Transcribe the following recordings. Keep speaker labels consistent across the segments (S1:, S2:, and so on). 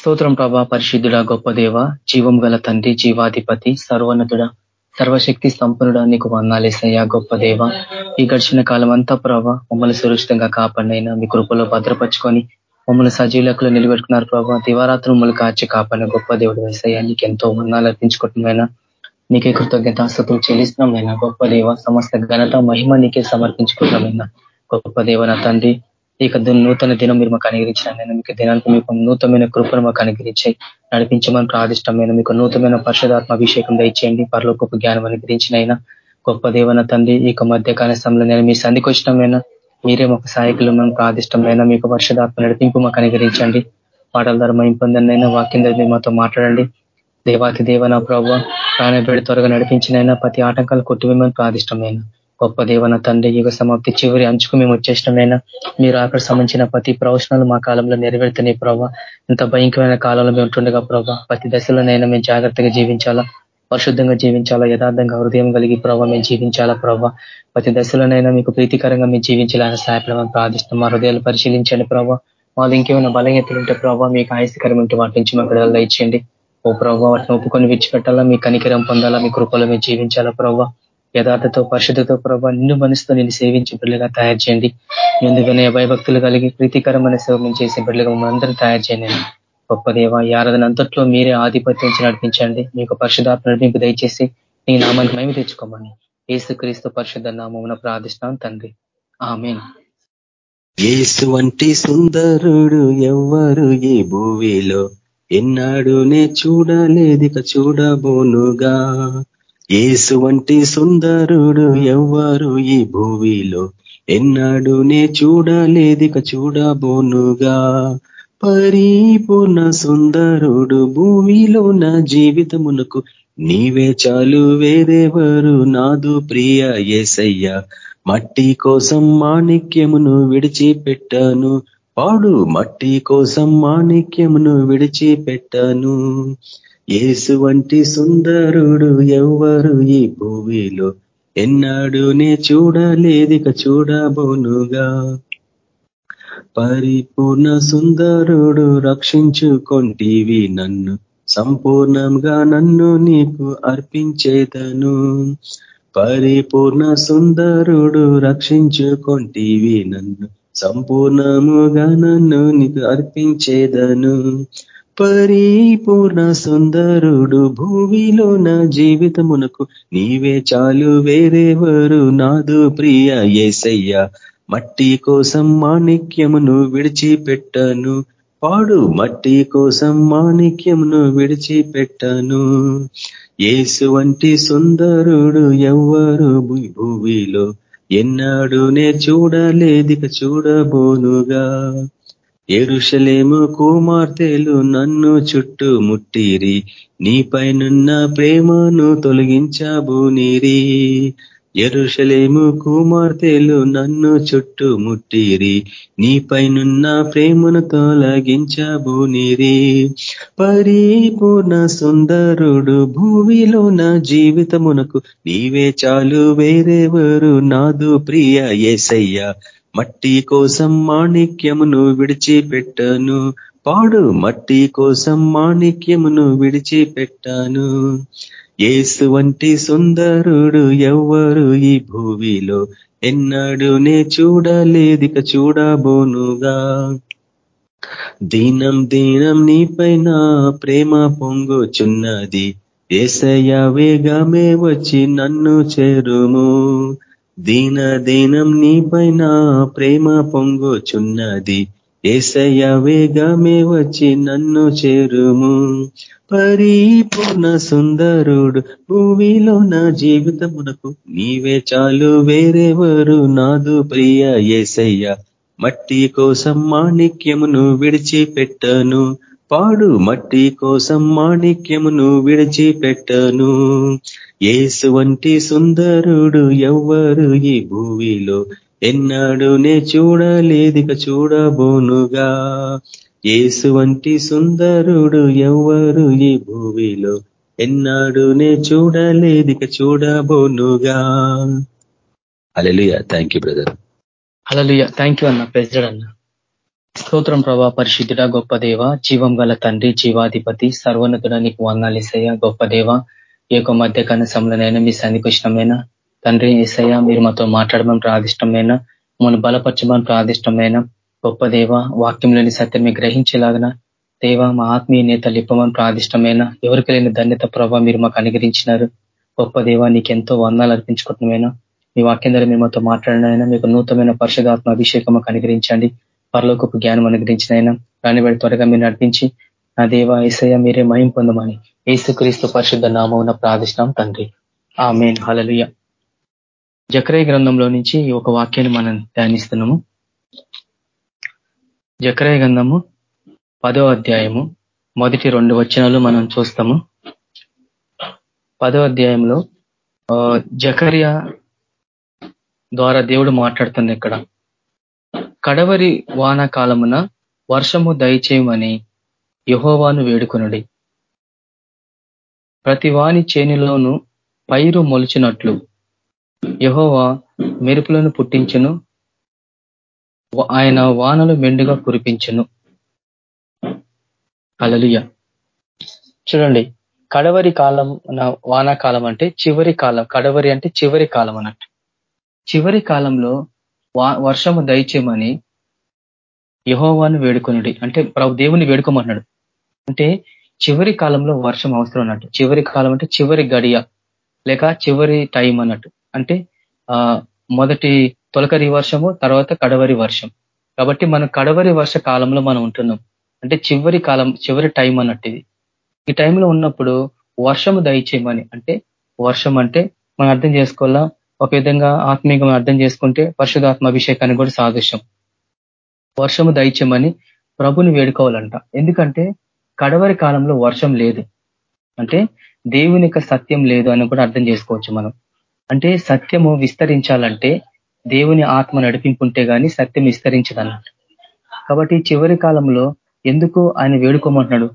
S1: స్తోత్రం ప్రభా పరిశుద్ధుడ గొప్ప దేవ జీవం గల తండ్రి జీవాధిపతి సర్వోన్నతుడ సర్వశక్తి సంపన్నుడ నీకు వందాలేసయ్యా గొప్ప దేవ. ఈ గడిచిన కాలం అంతా ప్రభా మమ్మల్ని సురక్షితంగా కాపాడినైనా మీ కృపలో భద్రపరుచుకొని మమ్మల్ని సజీలకులు నిలబెట్టుకున్నారు ప్రభా. దివారాత్రులు మమ్మల్ని కాచి కాపాడిన గొప్ప దేవుడు వేసయ్యా నీకు ఎంతో వందాలు అర్పించుకుంటున్నాయినా నీకే కృతజ్ఞతాస్తుతులు చెల్లిస్తున్నామైనా గొప్ప దేవ సమస్త ఘనత మహిమ నీకే సమర్పించుకుంటామైనా గొప్ప దేవ నా తండ్రి. ఇక నూతన దినం మీరు మాకు అనుగ్రహించిన నేను మీకు దినానికి మీకు నూతనమైన కృపను మాకు అనుగ్రహించాయి నడిపించమని ప్రాదిష్టమైన మీకు నూతనమైన పరిశుధాత్మ అభిషేకం దయచేయండి. గొప్ప జ్ఞానం అయినా గొప్ప దేవన తండ్రి ఇక మధ్యకాల సమయంలో నేను మీ సంధికి వచ్చినమైన మీరే మాకు సహాయకులు మేము ప్రాదిష్టమైన మీకు పరిశుధాత్మ నడిపింపు మాకు అనుగ్రహించండి. పాటల ధర ఇంపొందనైనా వాక్యం ధర మాతో మాట్లాడండి. దేవాతి దేవన ప్రభావ ప్రాణబెడి త్వరగా నడిపించినైనా ప్రతి ఆటంకాలు కొట్టివేమని ప్రాదిష్టమైన గొప్ప దేవన తండ్రి యుగ సమాప్తి చివరి అంచుకు మేము వచ్చేసినమైనా మీరు అక్కడ సంబంధించిన ప్రతి ప్రవచనాలు మా కాలంలో నెరవేరుతున్నాయి ప్రభావ ఇంత భయంకరమైన కాలంలో మేము ఉంటుండగా ప్రభావ ప్రతి దశలోనైనా మేము జాగ్రత్తగా జీవించాలా? పరిశుద్ధంగా జీవించాలా? యథార్థంగా హృదయం కలిగి ప్రభావ మేము జీవించాలా ప్రభావ ప్రతి దశలోనైనా మీకు ప్రీతికరంగా మేము జీవించాలని సహాయపడమని ప్రార్థిస్తాం మా హృదయాలు పరిశీలించండి ప్రభావ వాళ్ళు ఇంకేమైనా బలహీనతలు ఉంటే ప్రభావ మీకు ఆయాసకరం ఉంటే వాటి నుంచి మాకు ఇచ్చేయండి ఓ ప్రభావ వాటిని ఒప్పుకొని విడిచిపెట్టాలా? మీ కనికరం పొందాలా? మీ కృపలో మేము జీవించాలా ప్రభావ యథార్థతో పరిశుద్ధతో ప్రభావ నిన్ను మనసుతో నేను సేవించే బిడ్డలుగా తయారు చేయండి. ఎందుకనే భయభక్తులు కలిగి ప్రీతికరమైన సేవ మేము చేసే బిడ్డలుగా మమ్మల్ని అందరూ తయారు చేయండి. గొప్ప దేవ ఈ ఆరాధన అంతట్లో మీరే ఆధిపత్యం నడిపించండి. మీకు పరిశుధాత్మ నడిపింపు దయచేసి నీ నామానికి మేము తెచ్చుకోమని ఏసు క్రీస్తు పరిశుద్ధ నామమున ప్రార్థిస్తాం తండ్రి. ఆమె
S2: ఏసు వంటి సుందరుడు ఎవ్వరు ఈ భూమిలో. ఎన్నాడునే చూడలేదిక చూడబోనుగా. ఏసు వంటి సుందరుడు ఎవ్వరు ఈ భూమిలో. ఎన్నాడు నే చూడలేదిక చూడబోనుగా. పరిపూర్ణ సుందరుడు భూమిలో నా జీవితమునకు నీవే చాలు వేరేవరు నాదు ప్రియ ఏసయ్య మట్టి కోసం మాణిక్యమును విడిచిపెట్టాను. పాడు మట్టి కోసం మాణిక్యమును విడిచిపెట్టాను. ఏసు వంటి సుందరుడు ఎవ్వరు ఈ భూమిలో. ఎన్నాడు నే చూడలేదిక చూడబోనుగా. పరిపూర్ణ సుందరుడు రక్షించుకొంటివి నన్ను. సంపూర్ణంగా నన్ను నీకు అర్పించేదను. పరిపూర్ణ సుందరుడు రక్షించుకొంటివి నన్ను. సంపూర్ణముగా నన్ను నీకు అర్పించేదను. పరిపూర్ణ సుందరుడు భూమిలో నా జీవితమునకు నీవే చాలు వేరేవరు నాదు ప్రియ ఏసయ్య. మట్టి కోసం మాణిక్యమును విడిచిపెట్టను. పాడు మట్టి కోసం మాణిక్యమును విడిచిపెట్టను. ఏసు వంటి సుందరుడు ఎవ్వరు భూమిలో ఎన్నాడు నే చూడలేదిక చూడబోనుగా. ఎరుషలేము కుమార్తెలు నన్ను చుట్టూ ముట్టిరి నీపైనున్న ప్రేమను తొలగించబూనిరి ఎరుషలేము కుమార్తెలు నన్ను చుట్టూ ముట్టిరి నీపైనున్న ప్రేమను తొలగించబూనిరి పరిపూర్ణ సుందరుడు భూమిలో నా జీవితమునకు నీవే చాలు వేరేవరు నాదు ప్రియ ఏసయ్య. మట్టి కోసం మాణిక్యమును విడిచిపెట్టాను. పాడు మట్టి కోసం మాణిక్యమును విడిచిపెట్టాను. ఏసు వంటి సుందరుడు ఎవ్వరు ఈ భూమిలో ఎన్నాడు నే చూడలేదిక చూడబోనుగా. దీనం దీనం నీపైన ప్రేమ పొంగుచున్నది. ఏసయ్య వేగమే వచ్చి నన్ను చేరుము. దీన దీనం నీపైన ప్రేమ పొంగుచున్నది. ఏసయ్య వేగమే వచ్చి నన్ను చేరుము. పరిపూర్ణ సుందరుడు భూమిలో నా జీవితమునకు నీవే చాలు వేరేవరు నాదు ప్రియ ఏసయ్య. మట్టి కోసం మాణిక్యమును విడిచిపెట్టను. పాడు మట్టి కోసం మాణిక్యమును విడిచిపెట్టను. ఏసు వంటి సుందరుడు ఎవ్వరు ఈ భూమిలో ఎన్నాడు నే చూడలేదిక చూడబోనుగా. ఏసు వంటి సుందరుడు ఎవ్వరు ఈ భూమిలో ఎన్నాడు నే చూడలేదిక చూడబోనుగా. Hallelujah thank you brother.
S1: Hallelujah thank you అన్న. ప్రెసిడెంట్ అన్న. స్తోత్రం ప్రభా పరిశుద్ధుడ గొప్ప దేవ జీవం గల తండ్రి జీవాధిపతి సర్వోన్నతుడ నీకు వందాలిసయ్య గొప్ప దేవ. ఈ యొక్క మధ్య కనసంలోనైనా మీ సన్నికృష్ణమైన తండ్రి ఏసయ్య మీరు మాతో మాట్లాడమని ప్రాదిష్టమైన మమ్మల్ని బలపరచమని ప్రాదిష్టమైన గొప్ప దేవ వాక్యంలోని సత్యం గ్రహించేలాగన దేవ మా ఆత్మీయ నేత లిప్పమని ప్రాదిష్టమైన ఎవరికి లేని ధన్యత ప్రభావ మీరు మాకు అనుగ్రహించినారు. గొప్ప దేవ నీకెంతో వందాలు అర్పించుకుంటున్నామైనా మీ వాక్యం ద్వారా మీరు మాతో మాట్లాడినైనా మీకు నూతనమైన పరిశుధాత్మ అభిషేకం మాకు అనుగ్రహించండి. పరలోకపు జ్ఞానం అనుగ్రహించినైనా అయినా రానివాడి త్వరగా మీరు నడిపించి నా దేవ ఏసయ్య మీరే మహిం పొందమని ఏసుక్రీస్తు పరిశుద్ధ నామం ప్రార్థిష్టం తండ్రి. ఆ మెయిన్ హలలుయ జక్రయ గ్రంథంలో నుంచి ఒక వాక్యాన్ని మనం ధ్యానిస్తున్నాము. జక్రయ గ్రంథము పదో అధ్యాయము మొదటి రెండు వచనాలు మనం చూస్తాము. పదో అధ్యాయంలో జకరియా ద్వారా దేవుడు మాట్లాడుతుంది ఇక్కడ. కడవరి వానాకాలమున వర్షము దయచేయమని యహోవాను వేడుకొనుడి. ప్రతి వాని చేనిలోను పైరు మొలిచినట్లు యహోవా మెరుపులను పుట్టించును ఆయన వానలు మెండుగా కురిపించును. అలలుయ చూడండి కడవరి కాలం వానాకాలం అంటే చివరి కాలం కడవరి అంటే చివరి కాలం అన్నట్టు చివరి కాలంలో వర్షము దయచేయమని యహోవాను వేడుకొనుడి. అంటే ప్రభు దేవుని వేడుకోమన్నాడు అంటే చివరి కాలంలో వర్షం అవసరం అన్నట్టు. చివరి కాలం అంటే చివరి గడియ లేక చివరి టైం అన్నట్టు. అంటే ఆ మొదటి తొలకరి వర్షము తర్వాత కడవరి వర్షం. కాబట్టి మనం కడవరి వర్ష కాలంలో మనం ఉంటున్నాం. అంటే చివరి కాలం చివరి టైం అన్నట్టు ఇది. ఈ టైంలో ఉన్నప్పుడు వర్షము దయచేయమని. అంటే వర్షం అంటే మనం అర్థం చేసుకోవాలా? ఒక విధంగా ఆత్మీయంగా అర్థం చేసుకుంటే పరిశుధాత్మ అభిషేకానికి కూడా సాదృశ్యం. వర్షము దయచేయమని ప్రభుని వేడుకోవాలంట. ఎందుకంటే కడవరి కాలంలో వర్షం లేదు. అంటే దేవుని సత్యం లేదు అని కూడా అర్థం చేసుకోవచ్చు మనం. అంటే సత్యము విస్తరించాలంటే దేవుని ఆత్మ నడిపింపుంటే కానీ సత్యం విస్తరించదన్నట్టు కాబట్టి చివరి కాలంలో ఎందుకు ఆయన వేడుకోమంటున్నాడు?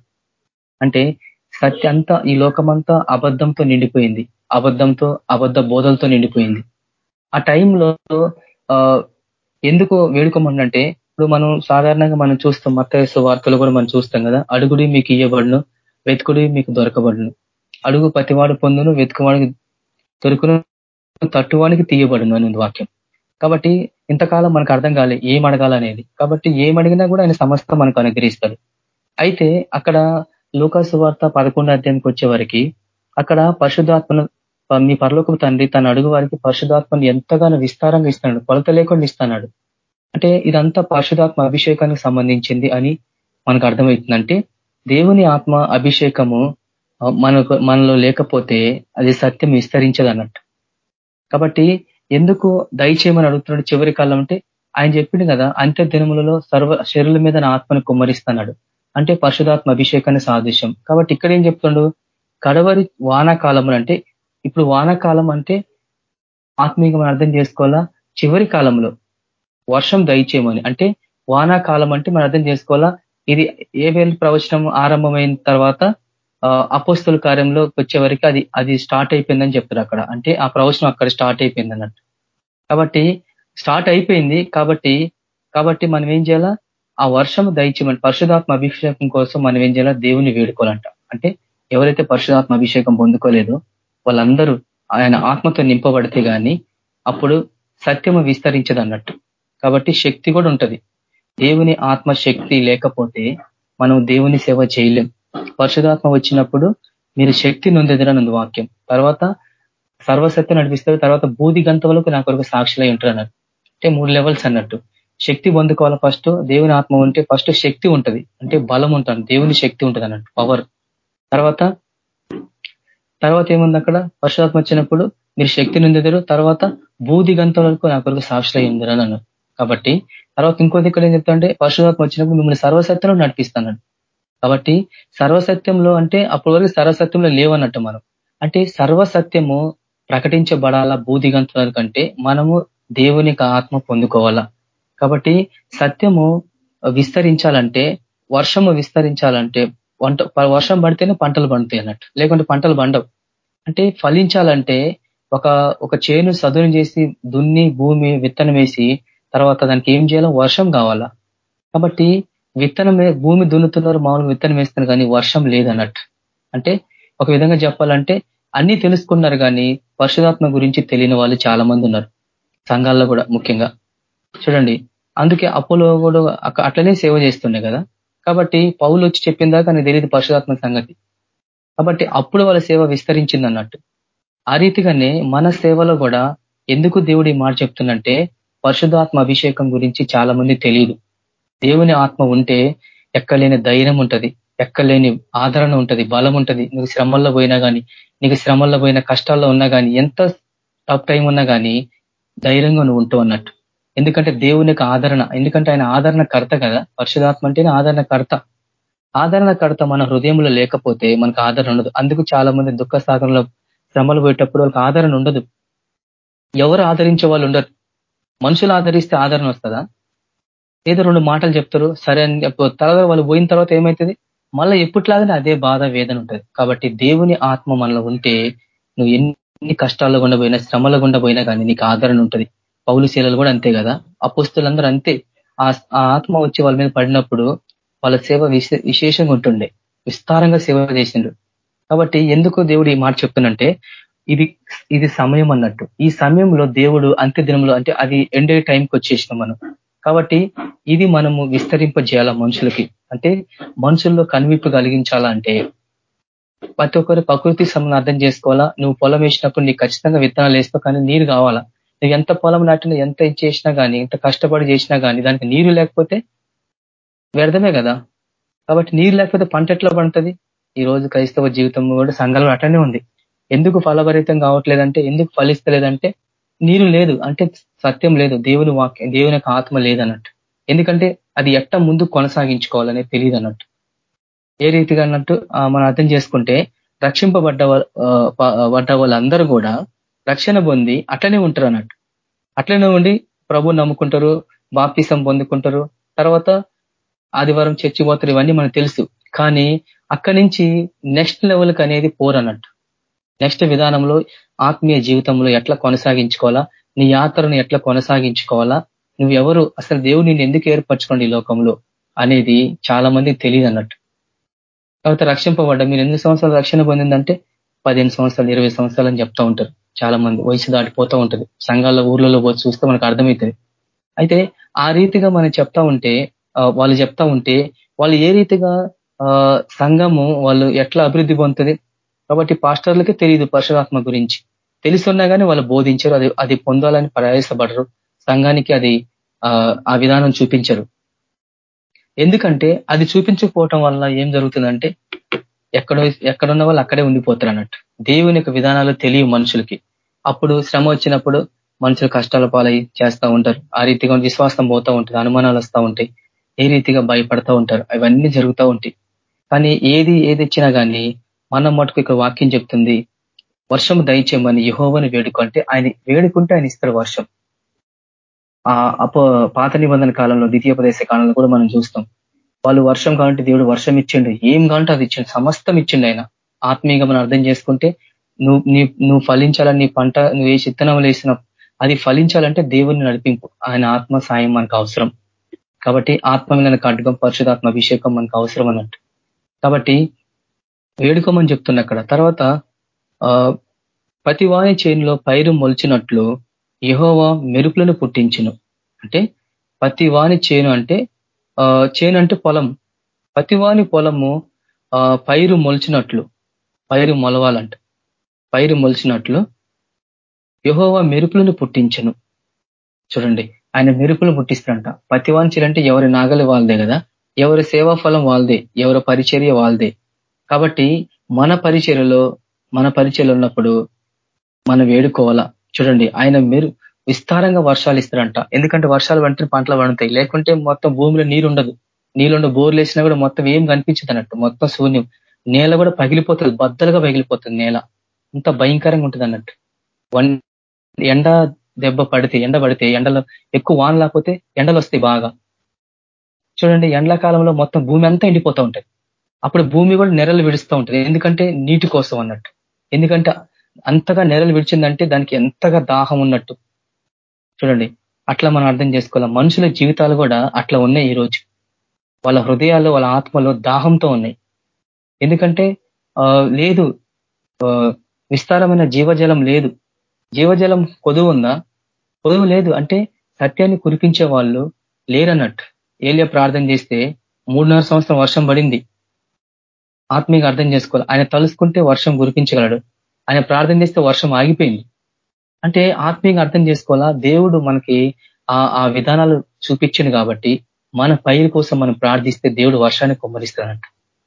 S1: అంటే సత్య అంతా ఈ లోకమంతా అబద్ధంతో నిండిపోయింది. అబద్ధంతో అబద్ధ బోధలతో నిండిపోయింది. ఆ టైంలో ఎందుకు వేడుకోమంటే ఇప్పుడు మనం సాధారణంగా మనం చూస్తాం మత్తయసు వార్తలు కూడా మనం చూస్తాం కదా అడుగుడి మీకు ఇయ్యబడును వెతుకుడి మీకు దొరకబడును. అడుగు పతివాడు పొందును వెతుకువాడికి దొరుకును తట్టువానికి తీయబడును అని వాక్యం. కాబట్టి ఇంతకాలం మనకు అర్థం కాలే ఏం అడగాలనేది. కాబట్టి ఏం అడిగినా కూడా ఆయన సమస్త మనకు అనుగ్రహిస్తాడు. అయితే అక్కడ లూకాసు వార్త పదకొండు అధ్యాయంకి వచ్చే వరకు అక్కడ పరిశుద్ధాత్మను మీ పరలోకపు తండ్రి తన అడుగు వారికి పరిశుధాత్మను ఎంతగానో విస్తారంగా ఇస్తున్నాడు కొలత లేకుండా ఇస్తున్నాడు. అంటే ఇదంతా పరిశుధాత్మ అభిషేకానికి సంబంధించింది అని మనకు అర్థమవుతుందంటే దేవుని ఆత్మ అభిషేకము మనకు మనలో లేకపోతే అది సత్యం విస్తరించదు అన్నట్టు కాబట్టి ఎందుకు దయచేయమని అడుగుతున్నాడు చివరి కాలం అంటే ఆయన చెప్పిండు కదా అంత్య దినములలో సర్వ శరీరుల మీద ఆత్మను కుమ్మరిస్తున్నాడు. అంటే పరిశుధాత్మ అభిషేకాన్ని సాదృశ్యం. కాబట్టి ఇక్కడ ఏం చెప్తుండు? కడవరి వానాకాలం అంటే ఇప్పుడు వానాకాలం అంటే ఆత్మీయంగా అర్థం చేసుకోవాలా? చివరి కాలంలో వర్షం దయచేయమని అంటే వానాకాలం అంటే మనం అర్థం చేసుకోవాలా? ఇది ఏ వేలు ప్రవచనం ఆరంభమైన తర్వాత అపోస్తుల కార్యంలో వచ్చే వరకు అది అది స్టార్ట్ అయిపోయిందని చెప్తారు అక్కడ. అంటే ఆ ప్రవచనం అక్కడ స్టార్ట్ అయిపోయింది అన్నట్టు. కాబట్టి స్టార్ట్ అయిపోయింది కాబట్టి కాబట్టి మనం ఏం చేయాలా? ఆ వర్షము దయచేయమని పరిశుధాత్మ అభిషేకం కోసం మనం ఏం చేయాలి? దేవుని వేడుకోవాలంట. అంటే ఎవరైతే పరిశుధాత్మ అభిషేకం పొందుకోలేదో వాళ్ళందరూ ఆయన ఆత్మతో నింపబడితే కానీ అప్పుడు సత్యము విస్తరించదు అన్నట్టు కాబట్టి శక్తి కూడా ఉంటది. దేవుని ఆత్మ శక్తి లేకపోతే మనం దేవుని సేవ చేయలేం. పరిశుధాత్మ వచ్చినప్పుడు మీరు శక్తి నొందెదరనుంది వాక్యం. తర్వాత సర్వసత్యం నడిపిస్తారు. తర్వాత బూది గంతవలకు నా కొరకు సాక్షులై ఉంటారు అన్నట్టు అంటే మూడు లెవెల్స్ అన్నట్టు. శక్తి పొందుకోవాలి ఫస్ట్ దేవుని ఆత్మ ఉంటే ఫస్ట్ శక్తి ఉంటుంది. అంటే బలం ఉంటుంది దేవుని శక్తి ఉంటుంది అన్నట్టు పవర్ తర్వాత తర్వాత ఏముంది అక్కడ? పరశురాత్మ వచ్చినప్పుడు మీరు శక్తి నిందెదరు తర్వాత బూది గంత వరకు నా కొరకు సాక్షులై ఉందరు అన్నాను కాబట్టి తర్వాత ఇంకోది ఇక్కడ ఏం చెప్తాంటే పరశురాత్మ వచ్చినప్పుడు మిమ్మల్ని సర్వసత్యంలో నడిపిస్తాను కాబట్టి సర్వసత్యంలో అంటే అప్పటి వరకు సర్వసత్యంలో లేవన్నట్టు మనం. అంటే సర్వసత్యము ప్రకటించబడాలా బూది గంతుల కంటే మనము దేవుని ఆత్మ పొందుకోవాలా? కాబట్టి సత్యము విస్తరించాలంటే వర్షము విస్తరించాలంటే వంట వర్షం పడితేనే పంటలు పండుతాయి అన్నట్టు. లేకుంటే పంటలు పండవు. అంటే ఫలించాలంటే ఒక ఒక చేను సదును చేసి దున్ని భూమి విత్తనం వేసి తర్వాత దానికి ఏం చేయాలో వర్షం కావాలా. కాబట్టి విత్తనం భూమి దున్నుతున్నారు మామూలుగా విత్తనం వేస్తున్నారు కానీ వర్షం లేదన్నట్టు. అంటే ఒక విధంగా చెప్పాలంటే అన్ని తెలుసుకున్నారు కానీ పరిశుధాత్మ గురించి తెలియని వాళ్ళు చాలా మంది ఉన్నారు. సంఘాల్లో కూడా ముఖ్యంగా. చూడండి. అందుకే అపోలో కూడా అట్లనే సేవ చేస్తుండే కదా. కాబట్టి పౌలు వచ్చి చెప్పిన దాకా తెలియదు పరిశుధాత్మ సంగతి. కాబట్టి అప్పుడు వాళ్ళ సేవ విస్తరించింది అన్నట్టు. ఆ రీతిగానే మన సేవలో కూడా ఎందుకు దేవుడు ఈ మాట చెప్తుందంటే పరిశుధాత్మ అభిషేకం గురించి చాలా మంది తెలియదు. దేవుని ఆత్మ ఉంటే ఎక్కలేని ధైర్యం ఉంటది ఎక్కలేని ఆదరణ ఉంటది బలం ఉంటది. నీకు శ్రమల్లో పోయినా కానీ నీకు శ్రమల్లో పోయిన కష్టాల్లో ఉన్నా కానీ ఎంత టఫ్ టైం ఉన్నా కానీ ధైర్యంగా నువ్వు ఉంటావు అన్నట్టు. ఎందుకంటే దేవుని ఆదరణ ఎందుకంటే ఆయన ఆదరణ కర్త కదా పరిశుధాత్మ అంటేనే ఆదరణ కర్త ఆదరణ కర్త మన హృదయంలో లేకపోతే మనకు ఆదరణ ఉండదు. అందుకు చాలా మంది దుఃఖ సాగరంలో శ్రమలు పోయేటప్పుడు వాళ్ళకి ఆదరణ ఉండదు. ఎవరు ఆదరించే వాళ్ళు ఉండరు. మనుషులు ఆదరిస్తే ఆదరణ వస్తుందా? ఏదో రెండు మాటలు చెప్తారు సరే అని తర్వాత వాళ్ళు పోయిన తర్వాత ఏమవుతుంది మళ్ళీ ఎప్పట్లాగానే అదే బాధ వేదన ఉంటుంది. కాబట్టి దేవుని ఆత్మ మనలో ఉంటే నువ్వు ఎన్ని కష్టాల్లో గుండా పోయినా శ్రమల గుండా పోయినా కానీ నీకు ఆదరణ ఉంటుంది. పౌలు శీలలు కూడా అంతే కదా? ఆ పుస్తులందరూ అంతే. ఆ ఆత్మ వచ్చి వాళ్ళ మీద పడినప్పుడు వాళ్ళ సేవ విశేషంగా ఉంటుండే. విస్తారంగా సేవ చేసిండు. కాబట్టి ఎందుకు దేవుడు ఈ మాట చెప్తున్నంటే ఇది ఇది సమయం అన్నట్టు. ఈ సమయంలో దేవుడు అంత్య దినంలో అంటే అది ఎండే టైంకి వచ్చేసినాం మనం. కాబట్టి ఇది మనము విస్తరింపజేయాల మనుషులకి? అంటే మనుషుల్లో కనువిప్పు కలిగించాలంటే ప్రతి ఒక్కరు ప్రకృతి సమయం అర్థం చేసుకోవాలా? నువ్వు పొలం వేసినప్పుడు నీకు ఖచ్చితంగా విత్తనాలు వేస్తావు కానీ నీరు కావాలా? నువ్వు ఎంత పొలం నాటినా ఎంత చేసినా కానీ ఎంత కష్టపడి చేసినా కానీ దానికి నీరు లేకపోతే వ్యర్థమే కదా. కాబట్టి నీరు లేకపోతే పంట ఎట్లా పండుతుంది? ఈ రోజు క్రైస్తవ జీవితం కూడా సంఘాలు అటనే ఉంది. ఎందుకు ఫలభరితం కావట్లేదంటే ఎందుకు ఫలిస్తలేదంటే నీరు లేదు. అంటే సత్యం లేదు. దేవుని వాక్యం దేవుని ఆత్మ లేదన్నట్టు. ఎందుకంటే అది ఎట్ట ముందు కొనసాగించుకోవాలనే తెలియదు అన్నట్టు ఏ రీతిగా అన్నట్టు మనం అర్థం చేసుకుంటే రక్షింపబడ్డ పడ్డ వాళ్ళందరూ కూడా రక్షణ పొంది అట్లనే ఉంటారు అన్నట్టు. అట్లనే ఉండి ప్రభు నమ్ముకుంటారు బాప్తిసం పొందుకుంటారు. తర్వాత ఆదివారం చర్చిపోతారు ఇవన్నీ మనకు తెలుసు. కానీ అక్కడి నుంచి నెక్స్ట్ లెవెల్కి అనేది పోర్ అన్నట్టు. నెక్స్ట్ విధానంలో ఆత్మీయ జీవితంలో ఎట్లా కొనసాగించుకోవాలా నీ యాత్రను ఎట్లా కొనసాగించుకోవాలా నువ్వెవరు అసలు దేవుడు నిన్ను ఎందుకు ఏర్పరచుకోండి ఈ లోకంలో అనేది చాలా మందికి తెలియదు అన్నట్టు. కాబట్టి రక్షింపబడ్డ మీరు ఎన్ని సంవత్సరాలు రక్షణ పొందిందంటే పదిహేను సంవత్సరాలు ఇరవై సంవత్సరాలు అని చెప్తా ఉంటారు. చాలా మంది వయసు దాటిపోతూ ఉంటుంది. సంఘాల్లో ఊర్లలో పోయి చూస్తే మనకు అర్థమవుతుంది అయితే ఆ రీతిగా మనం చెప్తా ఉంటే వాళ్ళు చెప్తా ఉంటే వాళ్ళు ఏ రీతిగా సంఘము వాళ్ళు ఎట్లా అభివృద్ధి పొందుతుంది? కాబట్టి పాస్టర్లకే తెలియదు పరశురాత్మ గురించి. తెలుసున్నా కానీ వాళ్ళు బోధించరు అది అది పొందాలని ప్రయాసపడరు. సంఘానికి అది ఆ విధానం చూపించరు. ఎందుకంటే అది చూపించకపోవటం వల్ల ఏం జరుగుతుందంటే ఎక్కడో ఎక్కడున్న వాళ్ళు అక్కడే ఉండిపోతారు అన్నట్టు. దేవుని యొక్క విధానాలు తెలియవు మనుషులకి. అప్పుడు శ్రమ వచ్చినప్పుడు మనుషులు కష్టాల పాలై చేస్తూ ఉంటారు. ఆ రీతిగా విశ్వాసం పోతూ ఉంటుంది అనుమానాలు వస్తూ ఉంటాయి. ఏ రీతిగా భయపడతా ఉంటారు అవన్నీ జరుగుతూ ఉంటాయి. కానీ ఏది ఏది ఇచ్చినా కానీ మనం మటుకు ఇక్కడ వాక్యం చెప్తుంది వర్షం దయచేయమని యహోవని వేడుకుంటే ఆయన వేడుకుంటే ఆయన ఇస్తారు వర్షం. ఆ అపో పాత నిబంధన కాలంలో ద్వితీయోపదేశ కాలంలో కూడా మనం చూస్తాం. వాళ్ళు వర్షం కావాలంటే దేవుడు వర్షం ఇచ్చిండు. ఏం కావాలంటే అది ఇచ్చిండు. సమస్తం ఇచ్చిండు ఆయన. ఆత్మీయంగా మనం అర్థం చేసుకుంటే నువ్వు నీ నువ్వు ఫలించాలని నీ పంట నువ్వు ఏ చిత్తనం వేసిన అది ఫలించాలంటే దేవుని నడిపింపు ఆయన ఆత్మ సాయం మనకు అవసరం. కాబట్టి ఆత్మ మీద ఖడ్గం పరిశుధాత్మ అభిషేకం మనకు అవసరం అన్నట్టు. కాబట్టి వేడుకోమని చెప్తున్నా అక్కడ. తర్వాత ప్రతివాని చేనులో పైరు మొలిచినట్లు యహోవా మెరుపులను పుట్టించును. అంటే ప్రతివాని చేను అంటే చేను అంటే పొలం. ప్రతివాని పొలము పైరు మొలిచినట్లు. పైరు మొలవాలంట. పైరు మొలిచినట్లు యహోవా మెరుపులను పుట్టించను. చూడండి ఆయన మెరుపులు పుట్టిస్తారంట పతివాంచులంటే ఎవరి నాగలి వాళ్ళదే కదా? ఎవరి సేవా ఫలం వాళ్ళదే? ఎవరి పరిచర్య వాళ్ళదే? కాబట్టి మన పరిచర్యలో మన పరిచయలు ఉన్నప్పుడు మనం వేడుకోవాలా? చూడండి ఆయన మీరు విస్తారంగా వర్షాలు ఇస్తారంట ఎందుకంటే వర్షాలు వెంటనే పంటలు పడుతాయి. లేకుంటే మొత్తం భూమిలో నీరు ఉండదు నీళ్ళుండ బోర్లు వేసినా కూడా మొత్తం ఏం కనిపించదు అన్నట్టు మొత్తం శూన్యం. నేల కూడా పగిలిపోతుంది బద్దలుగా పగిలిపోతుంది నేల. అంత భయంకరంగా ఉంటుంది అన్నట్టు. వన్ ఎండ దెబ్బ పడితే ఎండ పడితే ఎండలో ఎక్కువ వాన లేకపోతే ఎండలు వస్తాయి బాగా. చూడండి ఎండాకాలంలో మొత్తం భూమి అంతా ఎండిపోతూ ఉంటుంది. అప్పుడు భూమి కూడా నెరలు విడుస్తూ ఉంటుంది. ఎందుకంటే నీటి కోసం అన్నట్టు. ఎందుకంటే అంతగా నెరలు విడిచిందంటే దానికి ఎంతగా దాహం ఉన్నట్టు. చూడండి అట్లా మనం అర్థం చేసుకోవాలి. మనుషుల జీవితాలు కూడా అట్లా ఉన్నాయి ఈ రోజు వాళ్ళ హృదయాలు వాళ్ళ ఆత్మలో దాహంతో ఉన్నాయి. ఎందుకంటే లేదు విస్తారమైన జీవజలం లేదు. జీవజలం కొదువు ఉందా? కొదువు లేదు. అంటే సత్యాన్ని కురిపించే వాళ్ళు లేరన్నట్టు. ఏలియా ప్రార్థన చేస్తే మూడున్నర సంవత్సరం వర్షం పడింది. ఆత్మీయంగా అర్థం చేసుకోవాలి. ఆయన తలుసుకుంటే వర్షం కురిపించగలడు. ఆయన ప్రార్థన చేస్తే వర్షం ఆగిపోయింది. అంటే ఆత్మీయంగా అర్థం చేసుకోవాలా? దేవుడు మనకి ఆ విధానాలు చూపించింది కాబట్టి మన పైరు కోసం మనం ప్రార్థిస్తే దేవుడు వర్షాన్ని కుమ్మరిస్తాడంట.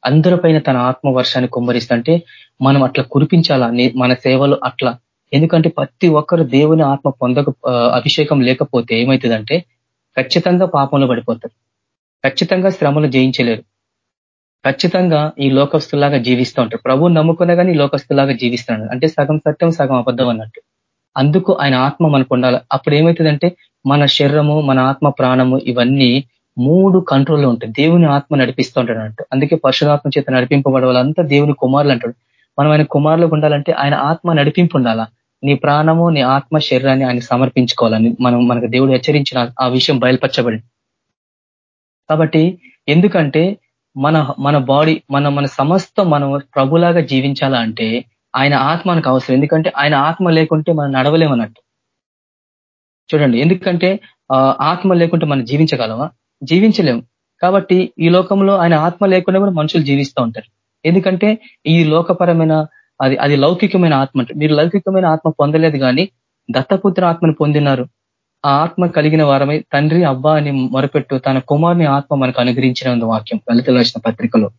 S1: అందరిపైన తన ఆత్మ వర్షాన్ని కుమ్మరిస్తుంటే మనం అట్లా కురిపించాలా? మన సేవలు అట్లా. ఎందుకంటే ప్రతి ఒక్కరు దేవుని ఆత్మ పొందక అభిషేకం లేకపోతే ఏమవుతుందంటే ఖచ్చితంగా పాపంలో పడిపోతారు. ఖచ్చితంగా శ్రమలు జయించలేరు. ఖచ్చితంగా ఈ లోకస్తులాగా జీవిస్తూ ఉంటారు. ప్రభు నమ్ముకున్నా కానీ లోకస్తులాగా జీవిస్తున్నాడు. అంటే సగం సత్యం సగం అబద్ధం అన్నట్టు. అందుకు ఆయన ఆత్మ మనకు ఉండాలి. అప్పుడు ఏమవుతుందంటే మన శరీరము మన ఆత్మ ప్రాణము ఇవన్నీ మూడు కంట్రోల్లో ఉంటాయి. దేవుని ఆత్మ నడిపిస్తూ ఉంటాడు అంట అందుకే పరశురాత్మ చేత నడిపింపబడే దేవుని కుమారులు అంటాడు. మనం ఆయన కుమారులకు ఉండాలంటే ఆయన ఆత్మ నడిపింపు ఉండాలా? నీ ప్రాణము నీ ఆత్మ శరీరాన్ని ఆయన సమర్పించుకోవాలని మనం మనకు దేవుడు హెచ్చరించిన ఆ విషయం బయలుపరచబడి కాబట్టి ఎందుకంటే మన మన బాడీ మన మన సమస్త మనం ప్రభులాగా జీవించాలా అంటే ఆయన ఆత్మ అవసరం. ఎందుకంటే ఆయన ఆత్మ లేకుంటే మనం నడవలేమన్నట్టు. చూడండి. ఎందుకంటే ఆత్మ లేకుంటే మనం జీవించగలమా? జీవించలేము. కాబట్టి ఈ లోకంలో ఆయన ఆత్మ లేకుండా కూడా మనుషులు జీవిస్తూ ఉంటారు. ఎందుకంటే ఈ లోకపరమైన అది అది లౌకికమైన ఆత్మ అంటే మీరు లౌకికమైన ఆత్మ పొందలేదు కానీ దత్తపుత్ర ఆత్మను పొందినారు. ఆ ఆత్మ కలిగిన వారమై తండ్రి అబ్బా అని మొరపెట్టు తన కుమార్ని ఆత్మ మనకు అనుగ్రహించిన వాక్యం లలిత వచ్చిన పత్రికలో.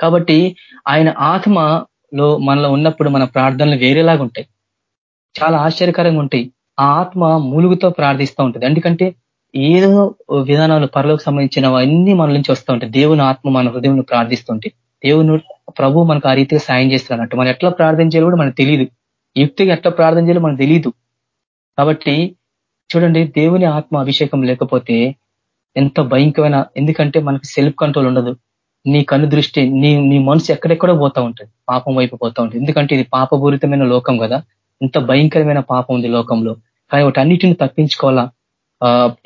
S1: కాబట్టి ఆయన ఆత్మలో మనలో ఉన్నప్పుడు మన ప్రార్థనలు వేరేలాగా ఉంటాయి చాలా ఆశ్చర్యకరంగా ఉంటాయి. ఆ ఆత్మ మూలుగుతో ప్రార్థిస్తూ ఉంటుంది. ఎందుకంటే ఏదో విధానాలు పరలోకి సంబంధించిన అన్ని మన నుంచి వస్తూ ఉంటాయి. దేవుని ఆత్మ మన హృదయం ప్రార్థిస్తుంటే దేవుని ప్రభు మనకు ఆ రీతిగా సాయం చేస్తున్నట్టు మనం ఎట్లా ప్రార్థన చేయాలి కూడా మనకు తెలియదు యుక్తిగా ఎట్లా ప్రార్థన చేయాలో మనకు తెలియదు కాబట్టి చూడండి దేవుని ఆత్మ అభిషేకం లేకపోతే ఎంత భయంకరమైన ఎందుకంటే మనకి సెల్ఫ్ కంట్రోల్ ఉండదు. నీ కను దృష్టి నీ నీ మనసు ఎక్కడెక్కడో పోతా ఉంటుంది. పాపం వైపు పోతా ఉంటుంది. ఎందుకంటే ఇది పాపపూరితమైన లోకం కదా. ఇంత భయంకరమైన పాపం ఉంది లోకంలో. కానీ వాటి అన్నిటిని తప్పించుకోవాలా?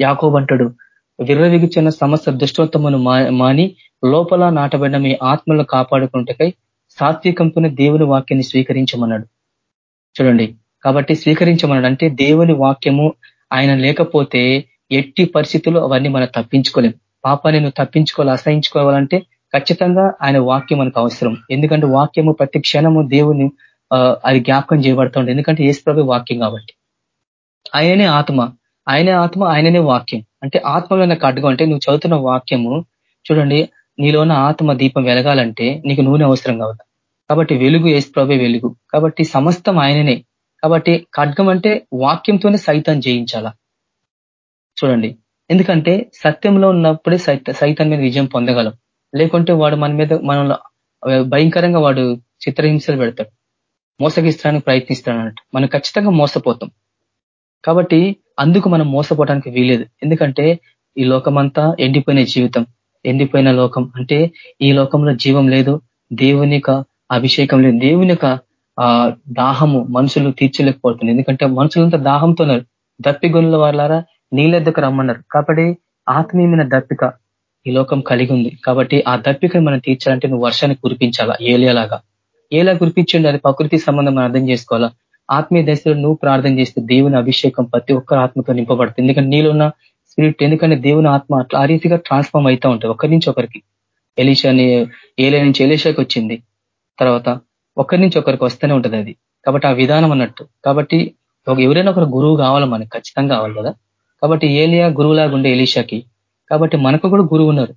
S1: యాకోబంటడు విర్రవిగిచిన సమస్త దుష్టోత్తమును మాని లోపల నాటబడిన మీ ఆత్మలను కాపాడుకుంటకై సాత్వికంతోనే దేవుని వాక్యాన్ని స్వీకరించమన్నాడు. చూడండి కాబట్టి స్వీకరించమన్నాడు అంటే దేవుని వాక్యము ఆయన లేకపోతే ఎట్టి పరిస్థితుల్లో అవన్నీ మనం తప్పించుకోలేం. పాపాన్ని నువ్వు తప్పించుకోవాలి అసహించుకోవాలంటే ఖచ్చితంగా ఆయన వాక్యం మనకు అవసరం. ఎందుకంటే వాక్యము ప్రతి క్షణము దేవుని అది జ్ఞాపకం చేయబడుతుంది ఎందుకంటే ఏసు వాక్యం కాబట్టి. ఆయనే ఆత్మ. ఆయనే ఆత్మ ఆయననే వాక్యం. అంటే ఆత్మలో ఉన్న ఖడ్గం అంటే నువ్వు చదువుతున్న వాక్యము చూడండి నీలోన ఆత్మ దీపం వెలగాలంటే నీకు నూనె అవసరం కావద్దు కాబట్టి వెలుగు ఏసు వెలుగు. కాబట్టి సమస్తం ఆయననే. కాబట్టి ఖడ్గం అంటే వాక్యంతోనే సైతం జయించాల? చూడండి. ఎందుకంటే సత్యంలో ఉన్నప్పుడే సైతం మీద విజయం పొందగలం. లేకుంటే వాడు మన మీద మనలో భయంకరంగా వాడు చిత్రహింసలు పెడతాడు. మోసగిస్తానికి ప్రయత్నిస్తాడు అన్నట్టు మనం ఖచ్చితంగా మోసపోతాం. కాబట్టి అందుకు మనం మోసపోవడానికి వీలేదు ఎందుకంటే ఈ లోకమంతా ఎండిపోయిన జీవితం ఎండిపోయిన లోకం. అంటే ఈ లోకంలో జీవం లేదు దేవుని అభిషేకం లేదు. దేవుని ఆ దాహము మనుషులు తీర్చలేకపోతుంది. ఎందుకంటే మనుషులంతా దాహంతో దప్పిగొనుల వాళ్ళారా నీళ్ళెద్దకు రమ్మన్నారు. కాబట్టి ఆత్మీయమైన దప్పిక ఈ లోకం కలిగి ఉంది. కాబట్టి ఆ దప్పికను మనం తీర్చాలంటే నువ్వు వర్షాన్ని కురిపించాలా? ఏలియాలాగా. ఏలా కురిపించండి. అది ప్రకృతి సంబంధం మనం అర్థం చేసుకోవాలా? ఆత్మీయ దశలో నువ్వు ప్రార్థన చేస్తే దేవుని అభిషేకం ప్రతి ఒక్కరు ఆత్మతో నింపబడుతుంది. ఎందుకంటే నీళ్ళున్న స్పిరిట్ ఎందుకంటే దేవుని ఆత్మ అట్లా ఆ రీతిగా ట్రాన్స్ఫార్మ్ అవుతూ ఉంటుంది. ఒకరి నుంచి ఒకరికి. ఎలీషాని ఏలే నుంచి ఎలీషాకి వచ్చింది. తర్వాత ఒకరి నుంచి ఒకరికి వస్తూనే ఉంటుంది అది. కాబట్టి ఆ విధానం అన్నట్టు. కాబట్టి ఒక ఎవరైనా ఒకరు గురువు కావాలి మనకి ఖచ్చితంగా కావాలి కదా. కాబట్టి ఏలియా గురువులాగా ఉండే ఎలీషాకి. కాబట్టి మనకు కూడా గురువు ఉన్నారు.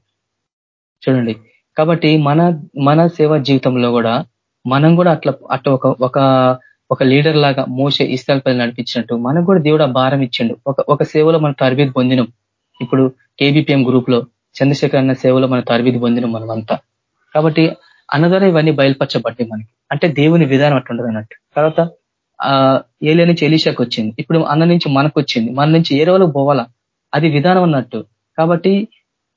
S1: చూడండి. కాబట్టి మన మన సేవా జీవితంలో కూడా మనం కూడా అట్లా అట్లా ఒక ఒక ఒక లీడర్ లాగా మోస ఇస్తాల పైన నడిపించినట్టు మనకు కూడా దేవుడు భారం ఇచ్చిండు. ఒక ఒక సేవలో మనం తరబేది పొందినం. ఇప్పుడు కేబిపిఎం గ్రూప్లో చంద్రశేఖర్ అన్న సేవలో మనం తరబేది పొందినం మనమంతా. కాబట్టి అన్న ఇవన్నీ బయలుపరచబడ్డాయి మనకి. అంటే దేవుని విధానం అట్టుండదు అన్నట్టు. తర్వాత ఏలియా నుంచి ఎలీషాకి వచ్చింది. ఇప్పుడు అన్న నుంచి మనకు వచ్చింది. మన నుంచి ఏ రోజులకు పోవాలా? అది విధానం అన్నట్టు. కాబట్టి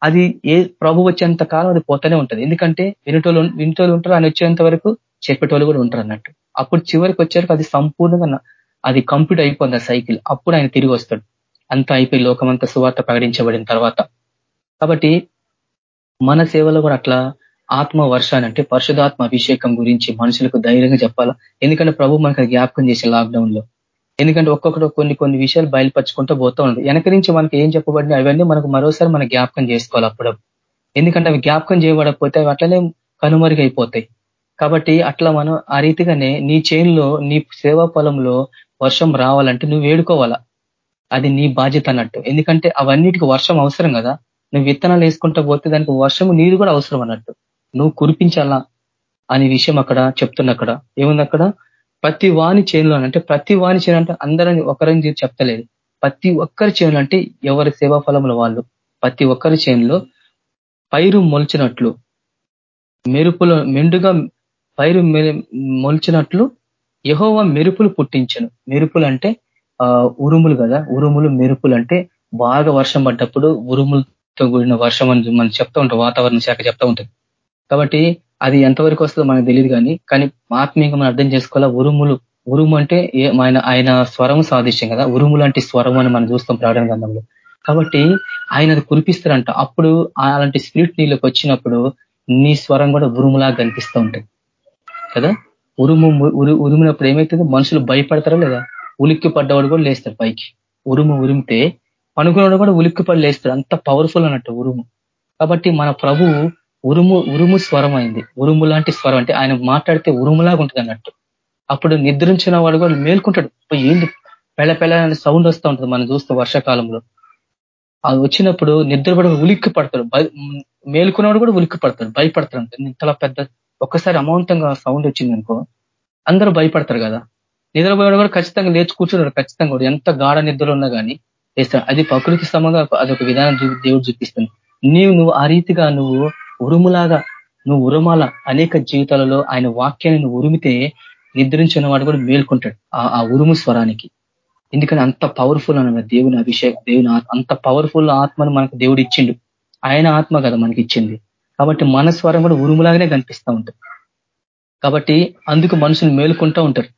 S1: అది ఏ ప్రభు వచ్చేంత కాలం అది పోతూనే ఉంటుంది. ఎందుకంటే వినిటోళ్ళు వినిటోళ్ళు ఉంటారు ఆయన వచ్చేంత వరకు చెప్పేటోళ్ళు కూడా ఉంటారు అన్నట్టు. అప్పుడు చివరికి వచ్చేసరికి అది సంపూర్ణంగా అది కంప్లీట్ అయిపోయింది ఆ సైకిల్. అప్పుడు ఆయన తిరిగి వస్తాడు. అంతా అయిపోయి లోకమంతా సువార్త ప్రకటించబడిన తర్వాత. కాబట్టి మన సేవలో కూడా అట్లా ఆత్మ వర్షాన్ని అంటే పరిశుధాత్మ అభిషేకం గురించి మనుషులకు ధైర్యంగా చెప్పాలా? ఎందుకంటే ప్రభు మనకు జ్ఞాపకం చేసే లాక్డౌన్లో. ఎందుకంటే ఒక్కొక్కటి కొన్ని కొన్ని విషయాలు బయలుపరచుకుంటూ పోతూ ఉంది వెనక నుంచి మనకి ఏం చెప్పబడిన అవన్నీ మనకు మరోసారి మనం జ్ఞాపకం చేసుకోవాలి అప్పుడు ఎందుకంటే అవి జ్ఞాపకం చేయబడకపోతే అవి అట్లనే కనుమరుగైపోతాయి. కాబట్టి అట్లా మనం ఆ రీతిగానే నీ చేనులో నీ సేవా పొలంలో వర్షం రావాలంటే నువ్వు వేడుకోవాలా? అది నీ బాధ్యత అన్నట్టు. ఎందుకంటే అవన్నిటికి వర్షం అవసరం కదా. నువ్వు విత్తనాలు వేసుకుంటా పోతే దానికి వర్షం నీరు కూడా అవసరం అన్నట్టు. నువ్వు కురిపించాలా? అనే విషయం అక్కడ చెప్తున్న అక్కడ ఏముంది అక్కడ? ప్రతి వాణి చేనులో అంటే ప్రతి వాణి చేను అంటే అందరం ఒకరిని చెప్తలేదు. ప్రతి ఒక్కరి చేనులు అంటే ఎవరి సేవా ఫలముల వాళ్ళు. ప్రతి ఒక్కరి చేనులో పైరు మొలిచినట్లు మెరుపుల మెండుగా పైరు మొలిచినట్లు యహోవ మెరుపులు పుట్టించను. మెరుపులు అంటే ఉరుములు కదా. ఉరుములు మెరుపులు అంటే బాగా వర్షం పడ్డప్పుడు ఉరుములతో కూడిన వర్షం అని మనం చెప్తా ఉంటాం. వాతావరణ శాఖ చెప్తా ఉంటుంది. కాబట్టి అది ఎంతవరకు వస్తుందో మనకు తెలియదు కానీ కానీ ఆత్మీయంగా మనం అర్థం చేసుకోవాలా? ఉరుములు. ఉరుము అంటే ఆయన ఆయన స్వరం సాదృశ్యం కదా? ఉరుము లాంటి స్వరం అని మనం చూస్తాం ప్రకటన గ్రంథంలో. కాబట్టి ఆయన అది కురిపిస్తారంట. అప్పుడు అలాంటి స్పిరిట్ నీళ్ళకి వచ్చినప్పుడు నీ స్వరం కూడా ఉరుములా కనిపిస్తూ ఉంటుంది. కదా? ఉరుము ఉరిమినప్పుడు ఏమవుతుంది మనుషులు భయపడతారా లేదా? ఉలిక్కి పడ్డవాడు కూడా లేస్తారు పైకి. ఉరుము ఉరిమితే పనుకునేవాడు కూడా ఉలిక్కి పడి లేస్తారు అంత పవర్ఫుల్ అన్నట్టు ఉరుము. కాబట్టి మన ప్రభువు ఉరుము ఉరుము స్వరం అయింది. ఉరుము లాంటి స్వరం అంటే ఆయన మాట్లాడితే ఉరుములాగా ఉంటుంది అన్నట్టు. అప్పుడు నిద్రించిన వాడు కూడా మేల్కుంటాడు. ఏంది? పెళ్ళ పెళ్ళ సౌండ్ వస్తూ ఉంటుంది మనం చూస్తే వర్షాకాలంలో. అది వచ్చినప్పుడు నిద్రపడ ఉలిక్కి పడతాడు. మేలుకున్నవాడు కూడా ఉలిక్కి పడతాడు. భయపడతాడు ఇంతలా పెద్ద ఒక్కసారి అమౌంతంగా సౌండ్ వచ్చింది అనుకో అందరూ భయపడతారు కదా. నిద్రపోయాడు కూడా ఖచ్చితంగా లేచి కూర్చున్నాడు ఖచ్చితంగా కూడా. ఎంత గాఢ నిద్రలు ఉన్నా కానీ వేస్తాడు అది ప్రకృతి సమంగా అదొక విధానం దేవుడు చూపిస్తుంది. నీవు నువ్వు ఆ రీతిగా నువ్వు ఉరుములాగా. నువ్వు ఉరుమాల అనేక జీవితాలలో ఆయన వాక్యాన్ని నువ్వు ఉరిమితే నిద్రించిన వాడు కూడా మేల్కుంటాడు ఆ ఉరుము స్వరానికి. ఎందుకని అంత పవర్ఫుల్ అన్న దేవుని అభిషేక్ దేవుని అంత పవర్ఫుల్ ఆత్మను మనకు దేవుడు ఇచ్చిండు. ఆయన ఆత్మ కదా మనకి ఇచ్చింది. కాబట్టి మన స్వరం కూడా ఉరుములాగానే కనిపిస్తూ ఉంటుంది. కాబట్టి అందుకు మనుషులు మేలుకుంటూ ఉంటారు.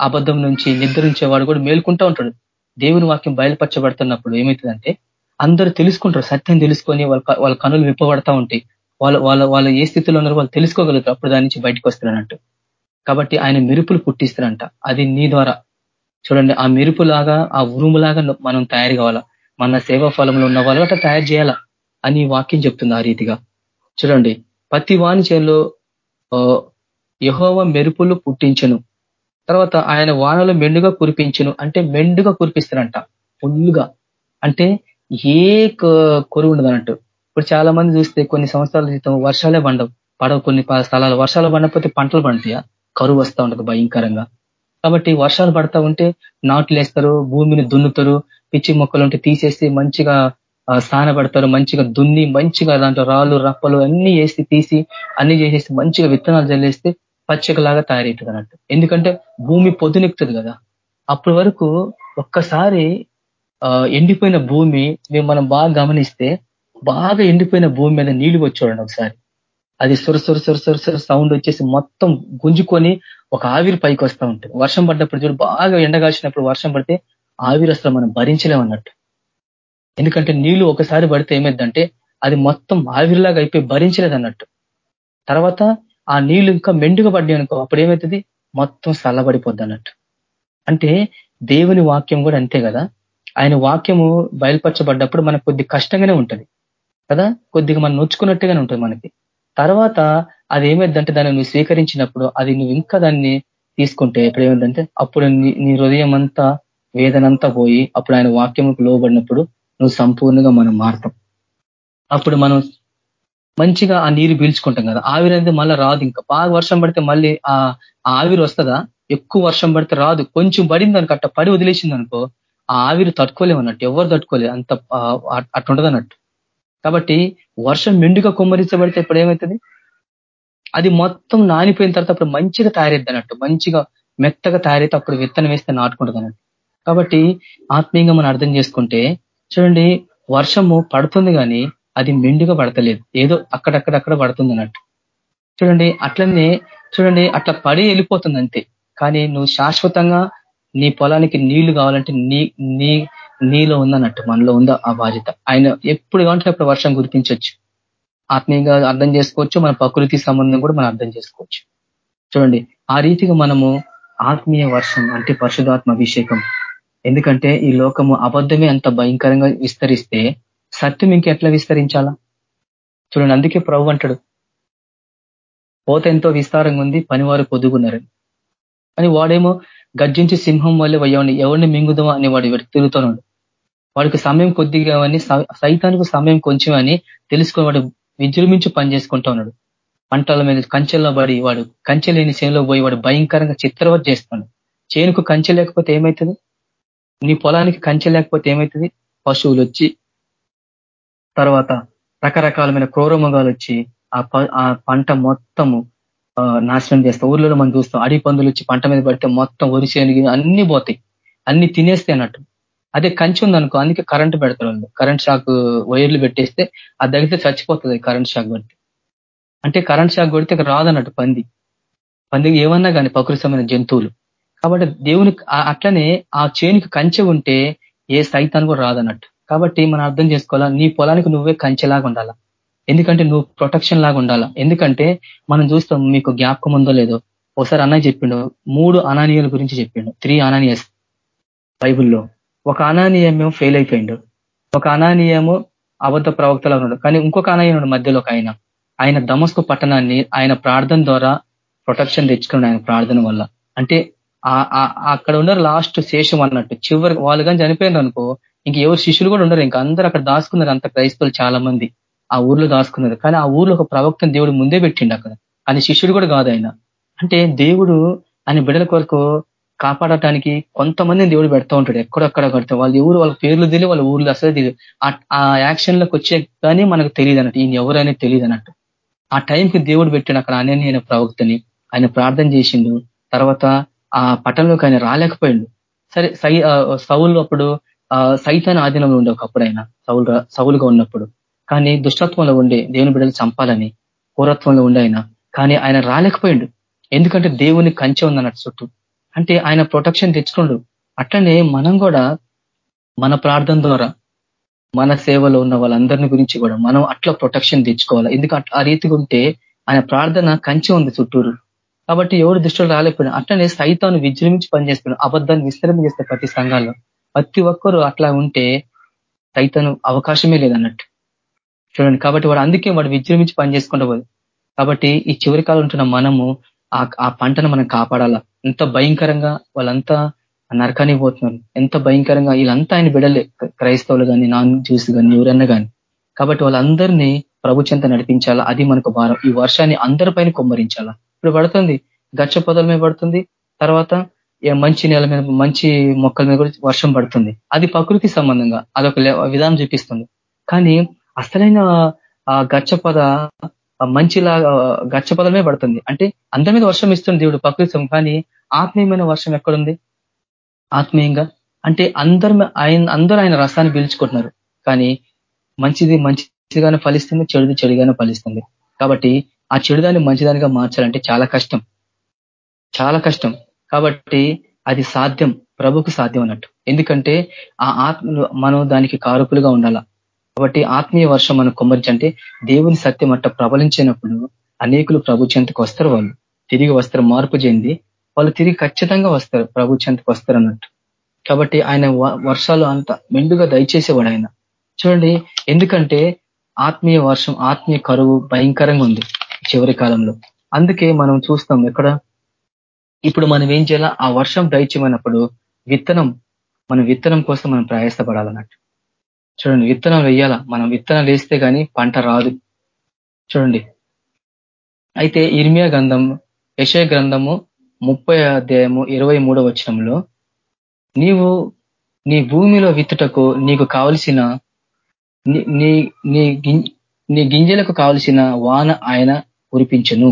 S1: అబద్ధం నుంచి నిద్రించేవాడు కూడా మేలుకుంటూ ఉంటాడు. దేవుని వాక్యం బయలుపరచబడుతున్నప్పుడు ఏమవుతుందంటే అందరూ తెలుసుకుంటారు సత్యం తెలుసుకొని వాళ్ళ వాళ్ళ కనులు విప్పబడతా ఉంటాయి. వాళ్ళ వాళ్ళ వాళ్ళ ఏ స్థితిలో ఉన్నారో వాళ్ళు తెలుసుకోగలుగుతారు. అప్పుడు దాని నుంచి బయటకు వస్తారన్నట్టు. కాబట్టి ఆయన మెరుపులు పుట్టిస్తారంట. అది నీ ద్వారా. చూడండి ఆ మెరుపులాగా ఆ ఉరుములాగా మనం తయారు కావాలా? మన సేవా ఫలంలో ఉన్న వాళ్ళు అట్లా తయారు చేయాలా? అని వాక్యం చెప్తుంది ఆ రీతిగా. చూడండి ప్రతి వాణి చేలో యహోవ మెరుపులు పుట్టించను. తర్వాత ఆయన వానలు మెండుగా కురిపించును. అంటే మెండుగా కురిపిస్తారంట. ఫుల్గా అంటే ఏ కొరువు ఉండదు అన్నట్టు ఇప్పుడు చాలా మంది చూస్తే కొన్ని సంవత్సరాల క్రితం వర్షాలే పండవు. పడవు కొన్ని స్థలాలు. వర్షాలు పడకపోతే పంటలు పండుతాయా? కరువు వస్తూ ఉంటుంది భయంకరంగా. కాబట్టి వర్షాలు పడతా ఉంటే నాట్లు వేస్తారు భూమిని దున్నుతారు పిచ్చి మొక్కలు ఉంటే తీసేసి మంచిగా పడతారు మంచిగా దున్ని మంచిగా దాంట్లో రాళ్ళు రప్పలు అన్ని వేసి తీసి అన్ని చేసేసి మంచిగా విత్తనాలు జల్లేస్తే పచ్చికలాగా తయారవుతుంది అన్నట్టు. ఎందుకంటే భూమి పొద్దునెక్కుతుంది కదా. అప్పటి వరకు ఒక్కసారి ఎండిపోయిన భూమి మేము మనం బాగా గమనిస్తే బాగా ఎండిపోయిన భూమి మీద నీళ్ళు వచ్చి ఒకసారి. అది సొర సొర సుర సుర సొర సౌండ్ వచ్చేసి మొత్తం గుంజుకొని ఒక ఆవిరి పైకి వస్తూ ఉంటుంది. వర్షం పడ్డప్పుడు చూడు బాగా ఎండగాల్చినప్పుడు వర్షం పడితే ఆవిరి అసలు మనం భరించలేమన్నట్టు ఎందుకంటే నీళ్ళు ఒకసారి పడితే ఏమైందంటే అది మొత్తం ఆవిరిలాగా అయిపోయి భరించలేదు అన్నట్టు. తర్వాత ఆ నీళ్ళు ఇంకా మెండుగా పడ్డాయి అనుకో అప్పుడు ఏమవుతుంది మొత్తం చల్లబడిపోద్ది అన్నట్టు. అంటే దేవుని వాక్యం కూడా అంతే కదా? ఆయన వాక్యము బయలుపరచబడ్డప్పుడు మనకు కొద్ది కష్టంగానే ఉంటుంది. కదా? కొద్దిగా మనం నొచ్చుకున్నట్టుగానే ఉంటుంది మనకి. తర్వాత అది ఏమైందంటే దాన్ని నువ్వు స్వీకరించినప్పుడు అది నువ్వు ఇంకా దాన్ని తీసుకుంటే ఇప్పుడు ఏమైందంటే అప్పుడు నీ హృదయం అంతా వేదనంతా పోయి అప్పుడు ఆయన వాక్యముకు లోబడినప్పుడు నువ్వు సంపూర్ణంగా మనం మారతాం. అప్పుడు మనం మంచిగా ఆ నీరు పీల్చుకుంటాం కదా. ఆవిరి అనేది మళ్ళీ రాదు ఇంకా. బాగా వర్షం పడితే మళ్ళీ ఆ ఆవిరి వస్తుందా? ఎక్కువ వర్షం పడితే రాదు. కొంచెం పడింది అనుకో అట్ట పడి వదిలేసింది అనుకో ఆ ఆవిరి తట్టుకోలేము అన్నట్టు ఎవరు తట్టుకోలేదు? అంత అట్టుండదు అన్నట్టు కాబట్టి వర్షం మెండుగా కుమ్మరించబడితే ఇప్పుడు ఏమవుతుంది అది మొత్తం నానిపోయిన తర్వాత అప్పుడు మంచిగా తయారైద్ది అన్నట్టు మంచిగా మెత్తగా తయారైతే అప్పుడు విత్తనం వేస్తే నాటుకుంటుంది అన్నట్టు కాబట్టి ఆత్మీయంగా మనం అర్థం చేసుకుంటే చూడండి వర్షము పడుతుంది కానీ అది మెండుగా పడతలేదు. ఏదో అక్కడక్కడక్కడ పడుతుంది అన్నట్టు చూడండి అట్లనే చూడండి అట్లా పడి వెళ్ళిపోతుంది అంతే కానీ నువ్వు శాశ్వతంగా నీ పొలానికి నీళ్ళు కావాలంటే నీ నీ నీలో ఉందన్నట్టు మనలో ఉందా ఆ బాధ్యత? ఆయన ఎప్పుడు కావాలంటే అప్పుడు వర్షం కురిపించవచ్చు ఆత్మీయంగా అర్థం చేసుకోవచ్చు మన ప్రకృతి సంబంధం కూడా మనం అర్థం చేసుకోవచ్చు. చూడండి ఆ రీతిగా మనము ఆత్మీయ వర్షం అంటే పరిశుధాత్మ అభిషేకం. ఎందుకంటే ఈ లోకము అబద్ధమే అంత భయంకరంగా విస్తరిస్తే సత్యం ఇంకెట్లా విస్తరించాలా? చూడండి అందుకే ప్రభు అంటాడు పోత ఎంతో విస్తారంగా ఉంది పనివారు పొదుగున్నారని అని వాడేమో గర్జించి సింహం వల్లే వయ్యవండి ఎవరిని మింగుదామా అని వాడు తిరుగుతున్నాడు వాడికి సమయం కొద్దిగా అని సైతానికి సమయం కొంచెం అని తెలుసుకొని వాడు విజృంభించి పని చేసుకుంటా ఉన్నాడు. పంటల మీద కంచెల్లో పడి వాడు కంచె లేని చేనులో పోయి వాడు భయంకరంగా చిత్రవత్ చేస్తున్నాడు. చేనుకు కంచె లేకపోతే ఏమవుతుంది నీ పొలానికి కంచె లేకపోతే ఏమవుతుంది పశువులు వచ్చి తర్వాత రకరకాలమైన క్రూరముగాలు వచ్చి ఆ పంట మొత్తము నాశనం చేస్తాం ఊర్లలో మనం చూస్తాం అడి పందులు వచ్చి పంట మీద పడితే మొత్తం ఒరిసేనిగి అన్ని పోతాయి. అన్ని తినేస్తే అన్నట్టు. అదే కంచి ఉందనుకో అందుకే కరెంట్ పెడతారు వాళ్ళు. కరెంట్ షాక్ వైర్లు పెట్టేస్తే అది తగిలితే చచ్చిపోతుంది కరెంట్ షాక్ పడితే అంటే కరెంట్ షాక్ కొడితే రాదన్నట్టు పంది. పందికి ఏమన్నా కానీ ప్రకృతమైన జంతువులు. కాబట్టి దేవుని అట్లనే ఆ చేనికి కంచె ఉంటే ఏ సైతాన్ని కూడా రాదన్నట్టు. కాబట్టి మనం అర్థం చేసుకోవాలా నీ పొలానికి నువ్వే కంచెలాగా ఉండాలా? ఎందుకంటే నువ్వు ప్రొటెక్షన్ లాగా ఉండాలా? ఎందుకంటే మనం చూస్తాం మీకు జ్ఞాపకం ఉందో లేదో ఒకసారి అన్నయ్య చెప్పిండు మూడు అనానీయాల గురించి చెప్పిండు త్రీ అనానియస్ బైబుల్లో. ఒక అనానీయమేమో ఫెయిల్ అయిపోయిండు. ఒక అనానీయము అబద్ధ ప్రవక్తలో ఉన్నాడు. కానీ ఇంకొక అనాయనుడు మధ్యలో ఒక ఆయన. ఆయన దమస్కు పట్టణాన్ని ఆయన ప్రార్థన ద్వారా ప్రొటెక్షన్ తెచ్చుకున్నాడు ఆయన ప్రార్థన వల్ల. అంటే అక్కడ ఉన్నారు లాస్ట్ శేషం అన్నట్టు. చివరి వాళ్ళు కానీ చనిపోయినారు అనుకో ఇంక ఎవరు శిష్యులు కూడా ఉండరు. ఇంకా అందరూ అక్కడ దాచుకున్నారు అంత క్రైస్తవులు చాలా మంది ఆ ఊర్లో దాచుకున్నారు కానీ ఆ ఊర్లో ఒక ప్రవక్తను దేవుడు ముందే పెట్టిండు అక్కడ. అని శిష్యుడు కూడా కాదు ఆయన. అంటే దేవుడు ఆయన బిడ్డల కొరకు కాపాడటానికి కొంతమందిని దేవుడు పెడతా ఉంటాడు. ఎక్కడొక్కడ కడితే వాళ్ళు ఎవరు వాళ్ళ పేర్లు తెలియ వాళ్ళ ఊర్లో అసలు తెలియదు. ఆ యాక్షన్లోకి వచ్చే కానీ మనకు తెలియదు అన్నట్టు. ఈయన ఎవరైనా తెలియదు అన్నట్టు. ఆ టైంకి దేవుడు పెట్టిన అక్కడ ఆయన ప్రవక్తని ఆయన ప్రార్థన చేసిండు. తర్వాత ఆ పట్టణంలోకి ఆయన రాలేకపోయిండు. సరే సై సౌలు అప్పుడు సైతాన్ ఆధీనంలో ఉండే ఒకప్పుడు ఆయన సౌలు సౌలుగా ఉన్నప్పుడు. కానీ దుష్టత్వంలో ఉండే దేవుని బిడ్డలు చంపాలని పూరత్వంలో ఉండే ఆయన. కానీ ఆయన రాలేకపోయిండు. ఎందుకంటే దేవుని కంచె ఉందన్నట్టు చుట్టూ. అంటే ఆయన ప్రొటెక్షన్ తెచ్చుకోండు. అట్లనే మనం కూడా మన ప్రార్థన ద్వారా మన సేవలో ఉన్న వాళ్ళందరిని గురించి కూడా మనం అట్లా ప్రొటెక్షన్ తెచ్చుకోవాలి. ఎందుకంటే ఆ రీతిగా ఉంటే ఆయన ప్రార్థన కంచె ఉంది చుట్టూరు. కాబట్టి ఎవరు దృష్టిలో రాలేకపోయినా అట్లనే సైతాన్ని విజృంభించి పనిచేస్తున్నాడు. అబద్ధాన్ని విస్తరణ చేస్తే ప్రతి సంఘాల్లో. ప్రతి ఒక్కరు అట్లా ఉంటే సైతాను అవకాశమే లేదన్నట్టు. చూడండి కాబట్టి వాడు అందుకే వాడు విజృంభించి పనిచేసుకుంటూ కాబట్టి ఈ చివరి కాలం ఉంటున్న మనము ఆ పంటను మనం కాపాడాలా? ఎంత భయంకరంగా వాళ్ళంతా నరకానికి పోతున్నారు. ఎంత భయంకరంగా వీళ్ళంతా ఆయన బిడలే. క్రైస్తవులు కానీ నాన్ జ్యూస్ కానీ ఎవరన్నా కానీ కాబట్టి వాళ్ళందరినీ ప్రభు చెంత నడిపించాలా? అది మనకు భారం. ఈ వర్షాన్ని అందరిపైన కొమ్మరించాలా? ఇప్పుడు పడుతుంది. గచ్చ పొదల మీద పడుతుంది. తర్వాత మంచి నేల మీద మంచి మొక్కల మీద కూడా వర్షం పడుతుంది. అది ప్రకృతి సంబంధంగా. అదొక విధానం చూపిస్తుంది. కానీ అసలైన గచ్చ పొద మంచిలాగా గచ్చ పొదలమే పడుతుంది. అంటే అందరి మీద వర్షం ఇస్తుంది దేవుడు ప్రకృతి కానీ ఆత్మీయమైన వర్షం ఎక్కడుంది? ఆత్మీయంగా. అంటే అందరు ఆయన అందరూ ఆయన రసాన్ని పీల్చుకుంటున్నారు. కానీ మంచిది మంచిగానే ఫలిస్తుంది చెడుది చెడుగానే ఫలిస్తుంది. కాబట్టి ఆ చెడుదాన్ని మంచిదానిగా మార్చాలంటే చాలా కష్టం. చాలా కష్టం. కాబట్టి అది సాధ్యం ప్రభుకు సాధ్యం అన్నట్టు. ఎందుకంటే ఆ ఆత్మ మనం దానికి కారకులుగా ఉండాల? కాబట్టి ఆత్మీయ వర్షం మనం కుమ్మరించంటే దేవుని సత్యం అట్ట ప్రబలించినప్పుడు అనేకులు ప్రభు చెంతకు వస్తారు వాళ్ళు. తిరిగి వస్తారు మార్పు చెంది వాళ్ళు తిరిగి ఖచ్చితంగా వస్తారు ప్రభు చెంతకు వస్తారు అన్నట్టు. కాబట్టి ఆయన వర్షాలు అంత మెండుగా దయచేసేవాడు ఆయన. చూడండి ఎందుకంటే ఆత్మీయ వర్షం ఆత్మీయ కరువు భయంకరంగా ఉంది చివరి కాలంలో. అందుకే మనం చూస్తాం ఎక్కడ? ఇప్పుడు మనం ఏం చేయాలా? ఆ వర్షం దయచేయమన్నప్పుడు విత్తనం మనం విత్తనం కోసం మనం ప్రయాసపడాలన్నట్టు. చూడండి విత్తనం వేయాల మనం విత్తనం వేస్తే కానీ పంట రాదు. చూడండి. అయితే ఇర్మియా గ్రంథం యశయ గ్రంథము ముప్పై అధ్యాయము ఇరవై మూడో వచనంలో నీవు నీ భూమిలో విత్తుటకు నీకు కావలసిన నీ నీ గింజలకు కావలసిన వాన ఆయన కురిపించను.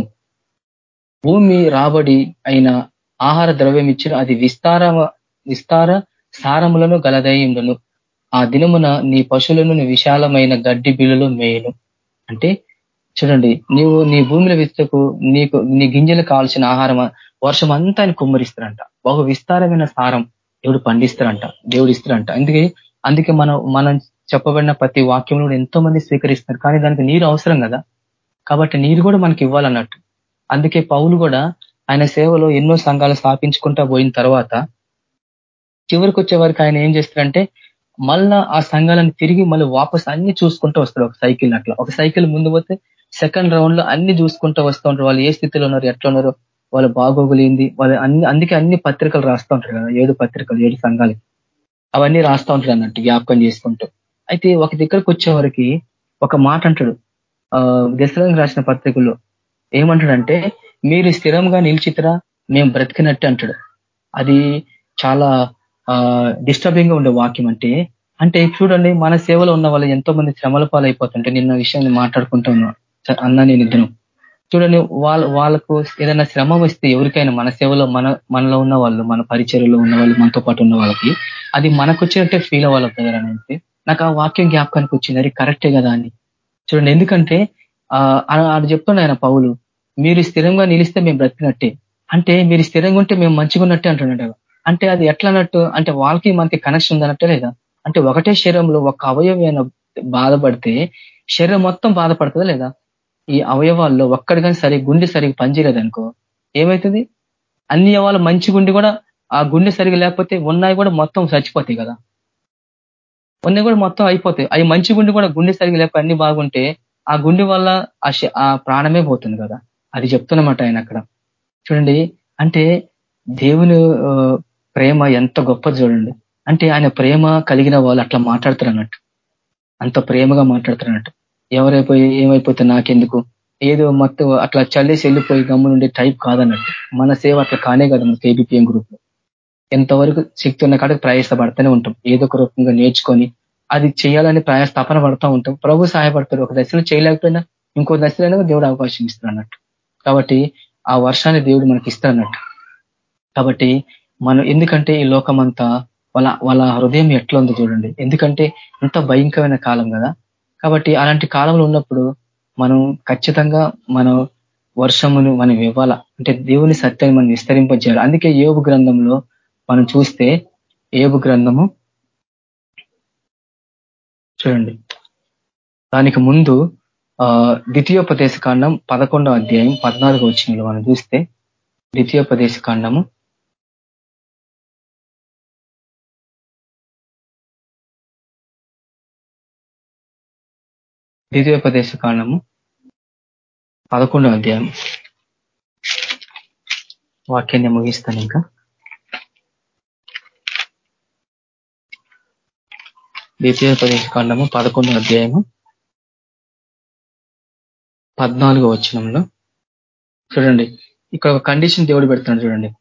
S1: భూమి రాబడి అయిన ఆహార ద్రవ్యం ఇచ్చిన అది విస్తార విస్తార సారములను గలదయ్యుండును ఆ దినమున నీ పశువులను విశాలమైన గడ్డి బిల్లులో మేయను. అంటే చూడండి నీవు నీ భూమిలో విస్తకు నీకు నీ గింజలకు కావాల్సిన ఆహారం వర్షం అంతా ఆయన కుమ్మరిస్తారంట. బహు విస్తారమైన సారం దేవుడు పండిస్తారంట దేవుడు ఇస్తారంట. అందుకే అందుకే మనం మనం చెప్పబడిన ప్రతి వాక్యంలో ఎంతో మంది స్వీకరిస్తున్నారు. కానీ దానికి నీరు అవసరం కదా. కాబట్టి నీరు కూడా మనకి ఇవ్వాలన్నట్టు. అందుకే పౌలు కూడా ఆయన సేవలో ఎన్నో సంఘాలు స్థాపించుకుంటా పోయిన తర్వాత చివరికి వచ్చే వరకు ఆయన ఏం చేస్తారంటే మళ్ళా ఆ సంఘాలను తిరిగి మళ్ళీ వాపస్ అన్ని చూసుకుంటూ వస్తారు ఒక సైకిల్ అట్లా. ఒక సైకిల్ ముందు పోతే సెకండ్ రౌండ్లో అన్ని చూసుకుంటూ వస్తూ ఉంటారు. వాళ్ళు ఏ స్థితిలో ఉన్నారు ఎట్లా ఉన్నారు వాళ్ళ బాగోగులేంది వాళ్ళు అన్ని అందుకే అన్ని పత్రికలు రాస్తూ ఉంటారు కదా ఏడు పత్రికలు ఏడు సంఘాలు అవన్నీ రాస్తూ ఉంటారు అన్నట్టు జ్ఞాపకం చేసుకుంటూ. అయితే ఒక దగ్గరకు వచ్చేవారికి ఒక మాట అంటాడు. దశలకు రాసిన పత్రికల్లో ఏమంటాడంటే మీరు స్థిరంగా నిలిచితరా మేము బ్రతికినట్టు అంటాడు. అది చాలా డిస్టర్బింగ్గా ఉండే వాక్యం అంటే అంటే చూడండి మన సేవలో ఉన్న వాళ్ళు ఎంతో మంది శ్రమల పాలైపోతుంటే నిన్న విషయాన్ని మాట్లాడుకుంటూ ఉన్నాం అన్న నేను ఇద్దరు. చూడండి వాళ్ళ వాళ్ళకు ఏదైనా శ్రమ వస్తే ఎవరికైనా మన సేవలో మన మనలో ఉన్న వాళ్ళు మన పరిచయలో ఉన్న వాళ్ళు మనతో పాటు ఉన్న వాళ్ళకి అది మనకు వచ్చినట్టే ఫీల్ అవ్వాలి కదా అంటే నాకు ఆ వాక్యం జ్ఞాపకానికి వచ్చింది. అది కరెక్టే కదా అని. చూడండి ఎందుకంటే అది చెప్తున్నా ఆయన పౌలు మీరు స్థిరంగా నిలిస్తే మేము బ్రతికినట్టే. అంటే మీరు స్థిరంగా ఉంటే మేము మంచిగా ఉన్నట్టే అంటున్నాడు అంటే అది ఎట్లన్నట్టు అంటే వాళ్ళకి మనకి కనెక్షన్ ఉందన్నట్టే లేదా? అంటే ఒకటే శరీరంలో ఒక అవయవమైన బాధపడితే శరీరం మొత్తం బాధపడుతుందా లేదా? ఈ అవయవాల్లో ఒక్కడి కానీ సరి గుండె సరిగ్గా పనిచేయలేదనుకో ఏమవుతుంది అన్ని అవయాలు మంచి గుండె కూడా ఆ గుండె సరిగా లేకపోతే ఉన్నాయి కూడా మొత్తం చచ్చిపోతాయి కదా? ఉన్నాయి కూడా మొత్తం అయిపోతాయి. అవి మంచి గుండె కూడా గుండె సరిగా లేకపోతే అన్ని బాగుంటే ఆ గుండె వల్ల ఆ ప్రాణమే పోతుంది కదా? అది చెప్తున్నమాట ఆయన అక్కడ. చూడండి అంటే దేవుని ప్రేమ ఎంత గొప్ప చూడండి. అంటే ఆయన ప్రేమ కలిగిన వాళ్ళు అట్లా మాట్లాడతారు అన్నట్టు అంత ప్రేమగా మాట్లాడతారు అన్నట్టు ఎవరైపోయి ఏమైపోతే నాకెందుకు? ఏదో మొత్తం అట్లా చల్లేసి వెళ్ళిపోయి గమ్మునుండే టైప్ కాదన్నట్టు. మన సేవ అట్లా కానే కాదు మన కేబిపిఎం గ్రూప్లో. ఎంతవరకు శక్తి ఉన్న కాడికి ప్రయాసపడుతూనే ఉంటాం. ఏదో ఒక రూపంగా నేర్చుకొని అది చేయాలని ప్రయాస తపన పడుతూ ఉంటాం. ప్రభు సహాయపడతారు ఒక దశలో చేయలేకపోయినా ఇంకో దశలో దేవుడు అవకాశం ఇస్తారు అన్నట్టు కాబట్టి ఆ వర్షాన్ని దేవుడు మనకి ఇస్తారన్నట్టు కాబట్టి మనం ఎందుకంటే ఈ లోకమంతా వాళ్ళ వాళ్ళ హృదయం ఎట్లా ఉందో చూడండి. ఎందుకంటే ఇంత భయంకరమైన కాలం కదా. కాబట్టి అలాంటి కాలంలో ఉన్నప్పుడు మనం ఖచ్చితంగా మనం వర్షమును మనం ఇవ్వాల. అంటే దేవుని సత్యాన్ని మనం విస్తరింపజేయాలి. అందుకే ఏబు గ్రంథంలో మనం చూస్తే ఏబు గ్రంథము చూడండి. దానికి ముందు ద్వితీయోపదేశ కాండం పదకొండవ అధ్యాయం పద్నాలుగో వచ్చినలో మనం చూస్తే ద్వితీయోపదేశ కాండము ద్వితీయోపదేశ కాండము పదకొండవ అధ్యాయం. వాక్యాన్ని ముగిస్తాను ఇంకా. ద్వితీయోపదేశ కాండము పదకొండవ అధ్యాయము పద్నాలుగో వచనంలో. చూడండి ఇక్కడ ఒక కండిషన్ దేవుడు పెడుతున్నాడు చూడండి.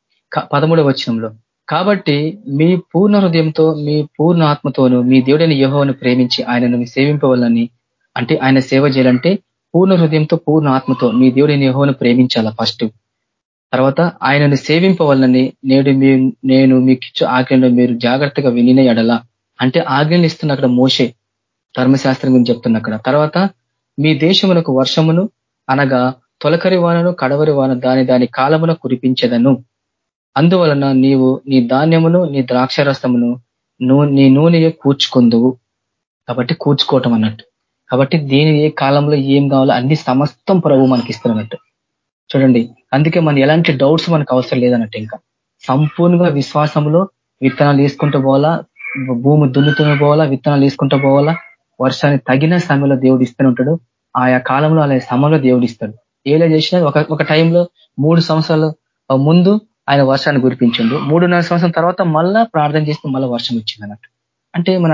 S1: పదమూడవ వచనంలో. కాబట్టి మీ పూర్ణ హృదయంతో మీ పూర్ణ ఆత్మతోను మీ దేవుడైన యహోను ప్రేమించి ఆయనను సేవింపవాలని అంటే ఆయన సేవ చేయాలంటే పూర్ణ హృదయంతో పూర్ణ ఆత్మతో మీ దేవుడి నేహోను ప్రేమించాల ఫస్ట్ తర్వాత ఆయనను సేవింపవల్లని నేడు మీ నేను మీకు ఇచ్చు ఆజ్ఞలో మీరు జాగ్రత్తగా వినిన ఎడల. అంటే ఆజ్ఞలు ఇస్తున్న అక్కడ మోసే ధర్మశాస్త్రం గురించి చెప్తున్న అక్కడ. తర్వాత మీ దేశమునకు వర్షమును అనగా తొలకరి వానను కడవరి వాన దాని దాని కాలమున కురిపించదను. అందువలన నీవు నీ ధాన్యమును నీ ద్రాక్షరసమును నీ నూనె కూర్చుకుందువు. కాబట్టి కూర్చుకోవటం అన్నట్టు. కాబట్టి దేని ఏ కాలంలో ఏం కావాలో అన్ని సమస్తం ప్రభు మనకి ఇస్తున్నట్టు. చూడండి అందుకే మన ఎలాంటి డౌట్స్ మనకు అవసరం లేదన్నట్టు ఇంకా. సంపూర్ణంగా విశ్వాసంలో విత్తనాలు వేసుకుంటూ పోవాలా భూమి దున్నుతూనే పోవాలా విత్తనాలు వేసుకుంటూ పోవాలా వర్షాన్ని తగిన సమయంలో దేవుడు ఇస్తూనే ఉంటాడు. ఆయా కాలంలో అలా సమయంలో దేవుడు ఇస్తాడు. ఏలా చేసినా ఒక ఒక టైంలో మూడు సంవత్సరాల ముందు ఆయన వర్షాన్ని కురిపించిండు. మూడున్నర సంవత్సరం తర్వాత మళ్ళా ప్రార్థన చేస్తే మళ్ళీ వర్షం వచ్చింది అన్నట్టు అంటే మన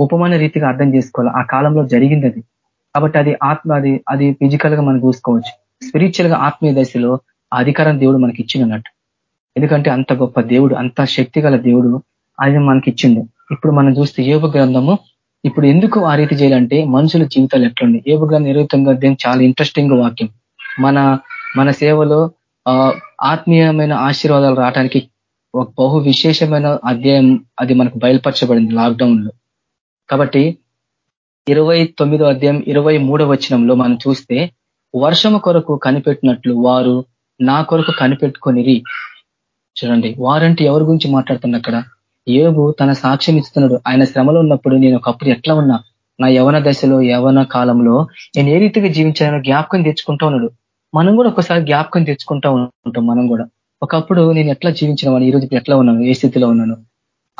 S1: ఉపమాన రీతిగా అర్థం చేసుకోవాలి? ఆ కాలంలో జరిగింది అది కాబట్టి అది ఆత్మ అది అది ఫిజికల్గా మనం చూసుకోవచ్చు. స్పిరిచువల్గా ఆత్మీయ దశలో అధికారం దేవుడు మనకి ఇచ్చిందన్నట్టు ఎందుకంటే అంత గొప్ప దేవుడు అంత శక్తి దేవుడు అది మనకి ఇచ్చిండు ఇప్పుడు మనం చూస్తే ఏబు గ్రంథము ఇప్పుడు ఎందుకు ఆ రీతి చేయాలంటే మనుషుల జీవితాలు ఎట్లుంది ఏబు గ్రంథం ఇరవై దేని చాలా ఇంట్రెస్టింగ్ వాక్యం. మన మన సేవలో ఆత్మీయమైన ఆశీర్వాదాలు రావడానికి ఒక బహు విశేషమైన అధ్యాయం అది మనకు బయలుపరచబడింది లాక్డౌన్లో. కాబట్టి ఇరవై తొమ్మిదో అధ్యాయం ఇరవై మూడో వచనంలో మనం చూస్తే వర్షము కొరకు కనిపెట్టినట్లు వారు నా కొరకు కనిపెట్టుకొనిరి. చూడండి వారంటే ఎవరి గురించి మాట్లాడుతున్న అక్కడ ఏబు తన సాక్ష్యం ఇస్తున్నాడు. ఆయన శ్రమలో ఉన్నప్పుడు నేను ఒకప్పుడు ఎట్లా ఉన్నా నా యవన దశలో యవన కాలంలో నేను ఏ రీతిగా జీవించానో జ్ఞాపకం తెచ్చుకుంటా ఉన్నాడు. మనం కూడా ఒకసారి జ్ఞాపకం తెచ్చుకుంటా ఉంటాం మనం కూడా. ఒకప్పుడు నేను ఎట్లా జీవించిన వాడిని ఈ రోజు ఎట్లా ఉన్నాను ఏ స్థితిలో ఉన్నాను?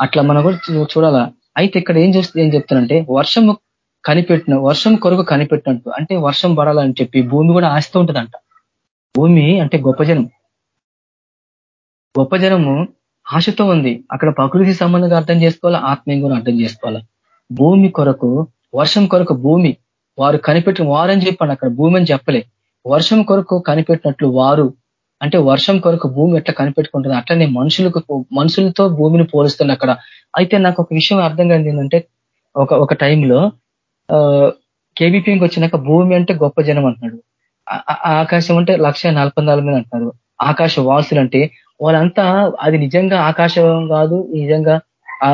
S1: అట్లా మనం కూడా చూడాలా? అయితే ఇక్కడ ఏం చేస్తుంది ఏం చెప్తానంటే వర్షం కనిపెట్టిన వర్షం కొరకు కనిపెట్టినట్టు అంటే వర్షం పడాలని చెప్పి భూమి కూడా ఆస్తూ ఉంటుందంట. భూమి అంటే గొప్ప జనం గొప్ప జనము ఆశతో ఉంది. అక్కడ ప్రకృతి సంబంధంగా అర్థం చేసుకోవాలా ఆత్మీయం కూడా అర్థం చేసుకోవాలా? భూమి కొరకు వర్షం కొరకు భూమి వారు కనిపెట్టిన వారని చెప్పండి అక్కడ భూమి అని చెప్పలే. వర్షం కొరకు కనిపెట్టినట్లు వారు అంటే వర్షం కొరకు భూమి ఎట్లా కనిపెట్టుకుంటుంది? అట్లనే మనుషులకు మనుషులతో భూమిని పోలుస్తుంది అక్కడ అయితే నాకు ఒక విషయం అర్థం కాదు ఏంటంటే ఒక ఒక టైంలో కేబీపీకి వచ్చినాక భూమి అంటే గొప్ప జనం అంటున్నాడు. ఆకాశం అంటే లక్ష నలభై నాలుగు మీద అంటున్నారు ఆకాశ వాసులు అంటే వాళ్ళంతా అది నిజంగా ఆకాశం కాదు నిజంగా ఆ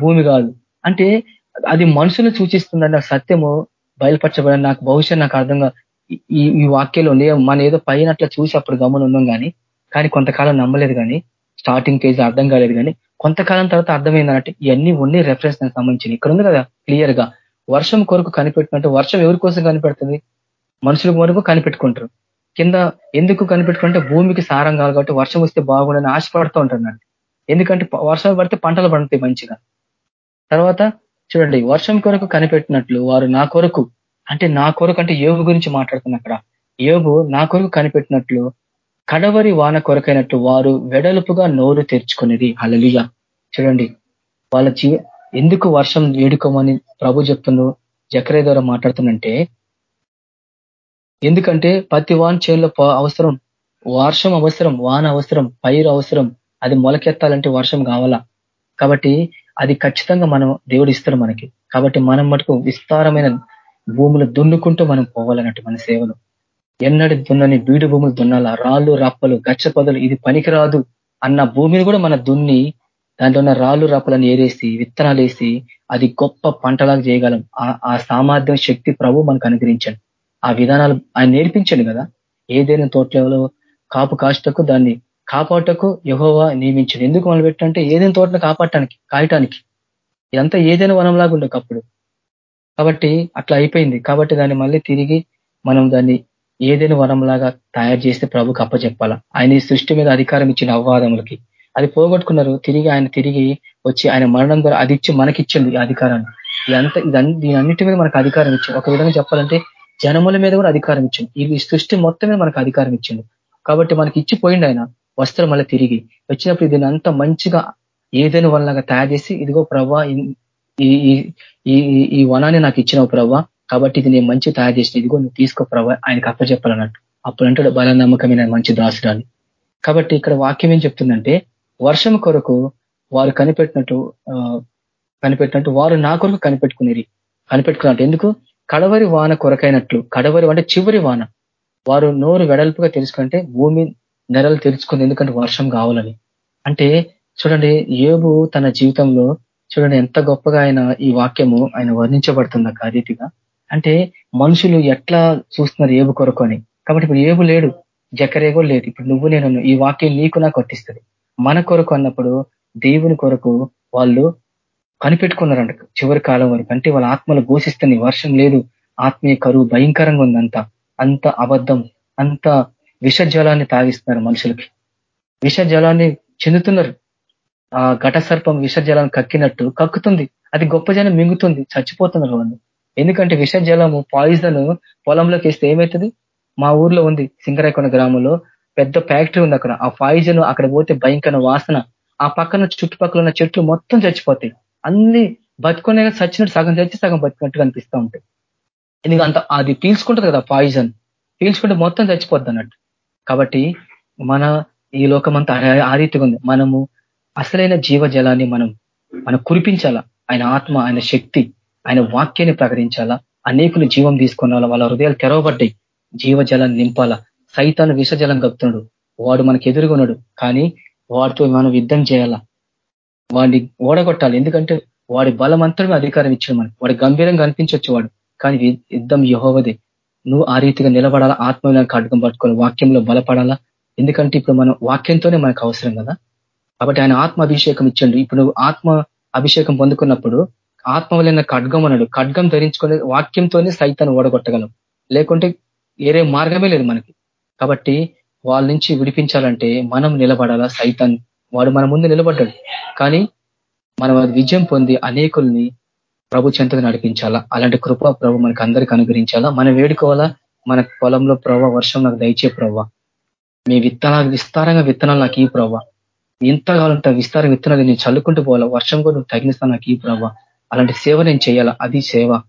S1: భూమి కాదు. అంటే అది మనుషులు సూచిస్తుందని సత్యము బయలుపరచబడి నాకు బహుశా నాకు అర్థంగా ఈ ఈ వాక్యంలో మన ఏదో పైన అట్లా చూసి అప్పుడు గమనం ఉన్నాం కానీ కానీ కొంతకాలం నమ్మలేదు కానీ స్టార్టింగ్ పేజ్ అర్థం కాలేదు కానీ కొంతకాలం తర్వాత అర్థమైందంటే ఇవన్నీ ఉన్నాయి రెఫరెన్స్ దానికి సంబంధించి ఇక్కడ ఉంది కదా క్లియర్గా. వర్షం కొరకు కనిపెట్టినట్టు వర్షం ఎవరి కోసం కనిపెడుతుంది? మనుషుల వరకు కనిపెట్టుకుంటారు. కింద ఎందుకు కనిపెట్టుకుంటే భూమికి సారం కాదు కాబట్టి వర్షం వస్తే బాగుండని ఆశపడుతూ ఉంటారు ఎందుకంటే వర్షం పడితే పంటలు పండుతాయి మంచిగా. తర్వాత చూడండి వర్షం కొరకు కనిపెట్టినట్లు వారు నా కొరకు అంటే నా కొరకు అంటే యోగు గురించి మాట్లాడుతున్నా అక్కడ. యోగు నా కొరకు కనిపెట్టినట్లు కడవరి వాన కొరకైనట్టు వారు వెడలుపుగా నోరు తెరుచుకునేది. అలలియా చూడండి వాళ్ళ జీవ ఎందుకు వర్షం వేడుకోమని ప్రభు చెప్తుందో జకరే ద్వారా మాట్లాడుతుందంటే ఎందుకంటే ప్రతి వాన్ చేనులో అవసరం వర్షం అవసరం వాన అవసరం పైరు అవసరం అది మొలకెత్తాలంటే వర్షం కావాలా? కాబట్టి అది ఖచ్చితంగా మనం దేవుడు ఇస్తారు మనకి. కాబట్టి మనం మటుకు విస్తారమైన భూములు దున్నుకుంటూ మనం పోవాలన్నట్టు మన సేవలు. ఎన్నడి దున్నని బీడు భూములు దున్నాలా? రాళ్ళు రప్పలు గచ్చ పొదలు ఇది పనికిరాదు అన్న భూమిని కూడా మన దున్ని దాంట్లో ఉన్న రాళ్ళు రప్పలను ఏరేసి విత్తనాలు వేసి అది గొప్ప పంటలాగా చేయగలం. ఆ సామర్థ్యం శక్తి ప్రభు మనకు అనుగ్రహించండి. ఆ విధానాలు ఆయన నేర్పించండి కదా. ఏదైనా తోటలో కాపు కాష్టకు దాన్ని కాపాటకు యహోవా నియమించండి. ఎందుకు మనం పెట్టంటే ఏదైనా తోటను కాపాడటానికి కాయటానికి. ఇదంతా ఏదైనా వనంలాగా ఉండకప్పుడు కాబట్టి అట్లా అయిపోయింది. కాబట్టి దాన్ని మళ్ళీ తిరిగి మనం దాన్ని ఏదైనా వనంలాగా తయారు చేస్తే ప్రభుకి అప్పచెప్పాలా. ఆయన ఈ సృష్టి మీద అధికారం ఇచ్చిన అవ్వాదములకి అది పోగొట్టుకున్నారు. తిరిగి ఆయన తిరిగి వచ్చి ఆయన మరణం ద్వారా అది ఇచ్చి మనకిచ్చింది ఈ అధికారాన్ని. ఇదంతా ఇదన్ని దీని అన్నిటి మీద మనకు అధికారం ఇచ్చింది ఒక విధంగా చెప్పాలంటే జనముల మీద కూడా అధికారం ఇచ్చింది ఈ సృష్టి మొత్తం మీద మనకు అధికారం ఇచ్చింది కాబట్టి మనకి ఇచ్చిపోయింది ఆయన వస్త్రం మళ్ళీ తిరిగి. వచ్చినప్పుడు దీని అంత మంచిగా ఏదైనా వల్లగా తయారు చేసి ఇదిగో ప్రభా ఈ ఈ వనాన్ని నాకు ఇచ్చినావు ప్రభా కాబట్టి ఇది నేను మంచి తయారు చేసిన ఇదిగో నువ్వు తీసుకో ప్రభా ఆయనకు అప్పచెప్పాలన్నట్టు. అప్పుడు అంటాడు బల నమ్మకమైన మంచి దాసురాన్ని కాబట్టి ఇక్కడ వాక్యం ఏం చెప్తుందంటే వర్షం కొరకు వారు కనిపెట్టినట్టు కనిపెట్టినట్టు వారు నా కొరకు కనిపెట్టుకునేది కనిపెట్టుకున్నట్టు. ఎందుకు? కడవరి వాన కొరకైనట్లు. కడవరి అంటే చివరి వాన. వారు నోరు వెడల్పుగా తెలుసుకుంటే భూమి నెరలు తెరుచుకుంది. ఎందుకంటే వర్షం కావాలని. అంటే చూడండి ఏబు తన జీవితంలో చూడండి ఎంత గొప్పగా ఆయన ఈ వాక్యము ఆయన వర్ణించబడుతుంది ఆ రీతిగా. అంటే మనుషులు ఎట్లా చూస్తున్నారు ఏబు కొరకు అని. కాబట్టి ఇప్పుడు ఏబు లేడు. జకరేగో లేదు. ఇప్పుడు నువ్వు నేను ఈ వాక్యం నీకు నాకు వర్తిస్తుంది. మన కొరకు అన్నప్పుడు దేవుని కొరకు వాళ్ళు కనిపెట్టుకున్నారంట. చివరి కాలం వరకు. అంటే వాళ్ళ ఆత్మలు ఘోషిస్తుంది వర్షం లేదు. ఆత్మీయ కరువు భయంకరంగా ఉంది అంత అంత అబద్ధం అంత విష జలాన్ని తాగిస్తున్నారు మనుషులకి. విష జలాన్ని చెందుతున్నారు. ఆ ఘట సర్పం విష జలాన్ని కక్కినట్టు కక్కుతుంది. అది గొప్ప జనం మింగుతుంది చచ్చిపోతున్నారు వాళ్ళు. ఎందుకంటే విష జలము పాయిజన్ పొలంలోకి వేస్తే ఏమవుతుంది? మా ఊర్లో ఉంది సింగరాయకొండ గ్రామంలో పెద్ద ఫ్యాక్టరీ ఉంది అక్కడ. ఆ పాయిజన్ అక్కడ పోతే భయంకర వాసన. ఆ పక్కన చుట్టుపక్కల ఉన్న చెట్లు మొత్తం చచ్చిపోతాయి. అన్ని బతుకునే చచ్చినట్టు సగం చచ్చి సగం బతుకున్నట్టు కనిపిస్తూ ఉంటాయి. ఎందుకంటే అంత అది పీల్చుకుంటుంది కదా పాయిజన్ పీల్చుకుంటే మొత్తం చచ్చిపోద్ది అన్నట్టు. కాబట్టి మన ఈ లోకం ఆ రీతిగా ఉంది. మనము అసలైన జీవజలాన్ని మనం మనం కురిపించాలా? ఆయన ఆత్మ ఆయన శక్తి ఆయన వాక్యాన్ని ప్రకటించాలా? అనేకులు జీవం తీసుకున్న వాళ్ళ హృదయాలు తెరవబడ్డాయి. జీవజలాన్ని నింపాలా? సైతాన్ని విషజలం కప్తున్నాడు వాడు మనకి ఎదురుగున్నాడు కానీ వాడితో మనం యుద్ధం చేయాలా? వాడిని ఓడగొట్టాలి. ఎందుకంటే వాడి బలమంతటమే అధికారం ఇచ్చాడు మనకి. వాడి గంభీరంగా అనిపించవచ్చు వాడు. కానీ యుద్ధం యహోవదే. నువ్వు ఆ రీతిగా నిలబడాలా? ఆత్మీయులకు అడ్డం పట్టుకోవాలి వాక్యంలో బలపడాలా? ఎందుకంటే ఇప్పుడు మనం వాక్యంతోనే మనకు అవసరం కదా? కాబట్టి ఆయన ఆత్మ అభిషేకం ఇచ్చాడు. ఇప్పుడు ఆత్మ అభిషేకం పొందుకున్నప్పుడు ఆత్మ వలన ఖడ్గం అన్నాడు ఖడ్గం ధరించుకునే వాక్యంతోనే సైతాన్ని ఓడగొట్టగలం. లేకుంటే వేరే మార్గమే లేదు మనకి. కాబట్టి వాళ్ళ నుంచి విడిపించాలంటే మనం నిలబడాలా సైతాన్? వాడు మన ముందు నిలబడ్డాడు. కానీ మనం అది విజయం పొంది అనేకుల్ని ప్రభు చెంతకు నడిపించాలా? అలాంటి కృప ప్రభు మనకు అందరికీ అనుగ్రహించాలా? మనం వేడుకోవాలా? మన పొలంలో ప్రభావ వర్షం నాకు దయచే ప్రభావ మీ విత్తనాలు విస్తారంగా విత్తనాలు నాకు ఈ ప్రభావ ఎంత కావాలంటే విస్తార విత్తనాలు నేను చల్లుకుంటూ పోవాలా? వర్షం కూడా నువ్వు తగిన నాకు ఈ ప్రభావ అలాంటి సేవ నేను చేయాలా? అది సేవ.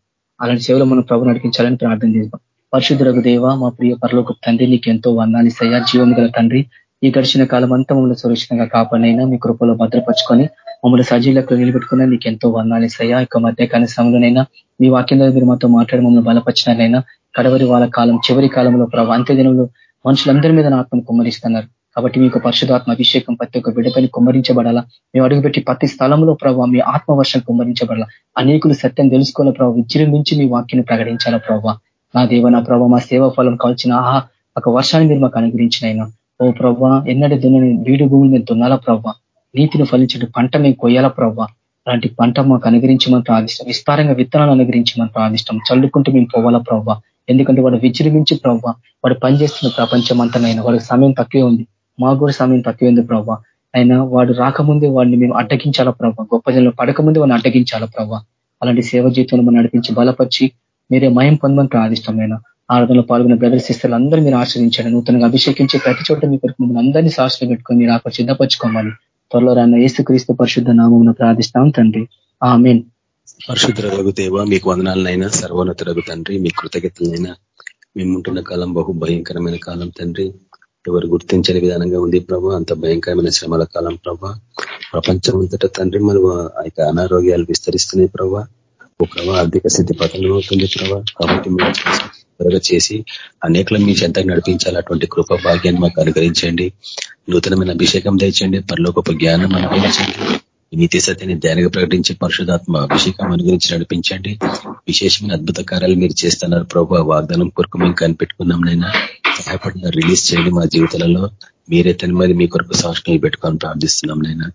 S1: అలాంటి సేవలో మనం ప్రభు నడిపించాలని ప్రార్థన చేద్దాం. పరిశుద్ధులకు దేవ మా ప్రియ పరలోక తండ్రి నీకు ఎంతో వందాలి సయ్యా జీవం గల తండ్రి. ఈ గడిచిన కాలం అంతా మమ్మల్ని సురక్షితంగా కాపాడినైనా మీ కృపలో భద్రపరుచుకొని మమ్మల్ని సజీలకు నిలబెట్టుకున్నా నీకు ఎంతో వందాలి సయ్యా ఇక మధ్య కాల సమయంలోనైనా మీ వాక్యంలో మీరు మాతో మాట్లాడి మమ్మల్ని బలపరిచినారైనా కడవరి వాళ్ళ కాలం చివరి కాలంలో ప్రభావ అంత్య దినంలో మనుషులందరి మీద ఆత్మను కుమ్మరిస్తున్నారు. కాబట్టి మీకు పరిశుధాత్మ అభిషేకం ప్రతి ఒక్క బిడ్డపైన కుమ్మరించబడాలా? మేము అడుగుపెట్టి ప్రతి స్థలంలో ప్రభావ మీ ఆత్మవర్షం కుమ్మరించబడాలా? అనేకులు సత్యం తెలుసుకోవాల ప్రభావ విజృంభించి మీ వాక్యను ప్రకటించాలా ప్రభావ నా దేవ నా ప్రభావ మా సేవా ఫలం కాల్చిన ఆహా ఒక వర్షాన్ని మీరు మాకు అనుగ్రహించినైనా. ఓ ప్రభావ ఎన్నడి దున్నని వీడు భూమిని మేము దున్నాలా ప్రభావ నీతిని ఫలించే పంట మేము కొయ్యాలా ప్రభావ అలాంటి పంట మాకు అనుగ్రహించమని ప్రార్థిష్టం విస్తారంగా విత్తనాలు అనుగ్రహించమని ప్రార్థిష్టం చల్లుకుంటూ మేము పోవాలా ప్రభావ ఎందుకంటే వాడు విజృంభించి ప్రభావ వాడు పనిచేస్తున్న ప్రపంచం అంతనైనా వాడికి సమయం తక్కువే ఉంది. మాకు కూడా సమయం తక్కువే ఉంది ప్రభావ అయినా వాడు రాకముందే వాడిని మేము అడ్డగించాలా ప్రభావ గొప్ప జనంలో పడకముందే వాడిని అడ్డగించాలా ప్రభావ అలాంటి సేవ జీవితంలో మనం నడిపించి బలపరిచి మీరే మయం పొందమని ప్రార్థిష్టమైన ఆరాధనలో పాల్గొన్న బ్రదర్ సిస్టర్లు అందరూ మీరు ఆశ్రయించండి నూతనంగా అభిషేకించే ప్రతి చోట మీ కొరకు మిమ్మల్ని అందరినీ సాక్షులు పెట్టుకొని మీరు అక్కడ సిద్ధపరచుకోమని త్వరలో రాన్న ఏసుక్రీస్తు పరిశుద్ధ నామం ప్రార్థిస్తాం తండ్రి. ఆమెన్.
S2: రఘు దేవ మీకు వందనాలనైనా రఘు తండ్రి మీ కృతజ్ఞతలైనా మేముంటున్న కాలం బహు భయంకరమైన కాలం తండ్రి. ఎవరు గుర్తించని విధానంగా ఉంది ప్రభా అంత భయంకరమైన శ్రమల కాలం ప్రభా. ప్రపంచం అంతటా తండ్రి మరి ఆ అనారోగ్యాలు విస్తరిస్తున్నాయి ప్రభా. ప్రభావ ఆర్థిక స్థితి పతనం అవుతుంది కాబట్టి మీరు త్వరగా చేసి అనేకలు మీ చెంతకు నడిపించాలి. అటువంటి కృప భాగ్యాన్ని మాకు అనుగ్రహించండి. నూతనమైన అభిషేకం తెచ్చండి పరలోకపు జ్ఞానం అనుగ్రహించండి. నీతి సత్యాన్ని ధ్యానంగా ప్రకటించి పరిశుధాత్మ అభిషేకం అనుగురించి నడిపించండి. విశేషమైన అద్భుత కార్యాలు మీరు చేస్తున్నారు ప్రభు. వాగ్దానం కొరకు మేము కనిపెట్టుకున్నాం నైనా సహాయపడిన రిలీజ్ చేయండి మా జీవితాలలో. మీరే తన మరి మీ కొరకు సాక్షులు పెట్టుకొని ప్రార్థిస్తున్నాం నైనా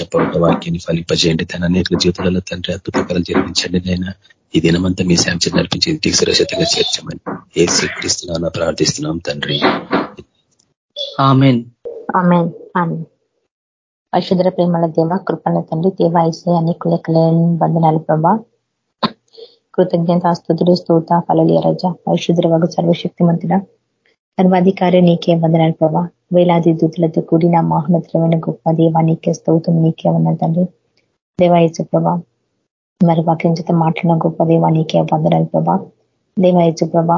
S2: చెప్పబడ్డ వాక్యాన్ని ఫలింపజేయండి. తన అనేక జీవితాలలో తండ్రి అద్భుత కార్యాలు జరిపించండి నైనా ఈ దినమంతా మీ శాంతి నడిపించి ఇంటికి సురక్షితంగా చేర్చమని ఏ స్వీకరిస్తున్నామో ప్రార్థిస్తున్నాం తండ్రి.
S3: పరిశుద్ర ప్రేమల దేవ కృపణ తండ్రి దేవాయిసే అనేక లెక్కలేని బంధనాలు ప్రభా. కృతజ్ఞత స్థుతులు స్తోత ఫలలియ రజ పరిశుద్ర వగు సర్వశక్తిమంతుడ. సర్వాధికారి నీకే వందనాలు ప్రభా. వేలాది దూతులతో కూడిన మహోన్నతమైన గొప్ప దేవా నీకే స్తోత్రం నీకే ఉన్న తండ్రి. దేవాయసు ప్రభా మరి వాక్యం చేత మాట్లాడిన గొప్ప దేవా నీకే వందనాలు ప్రభా. దేవాయచు ప్రభా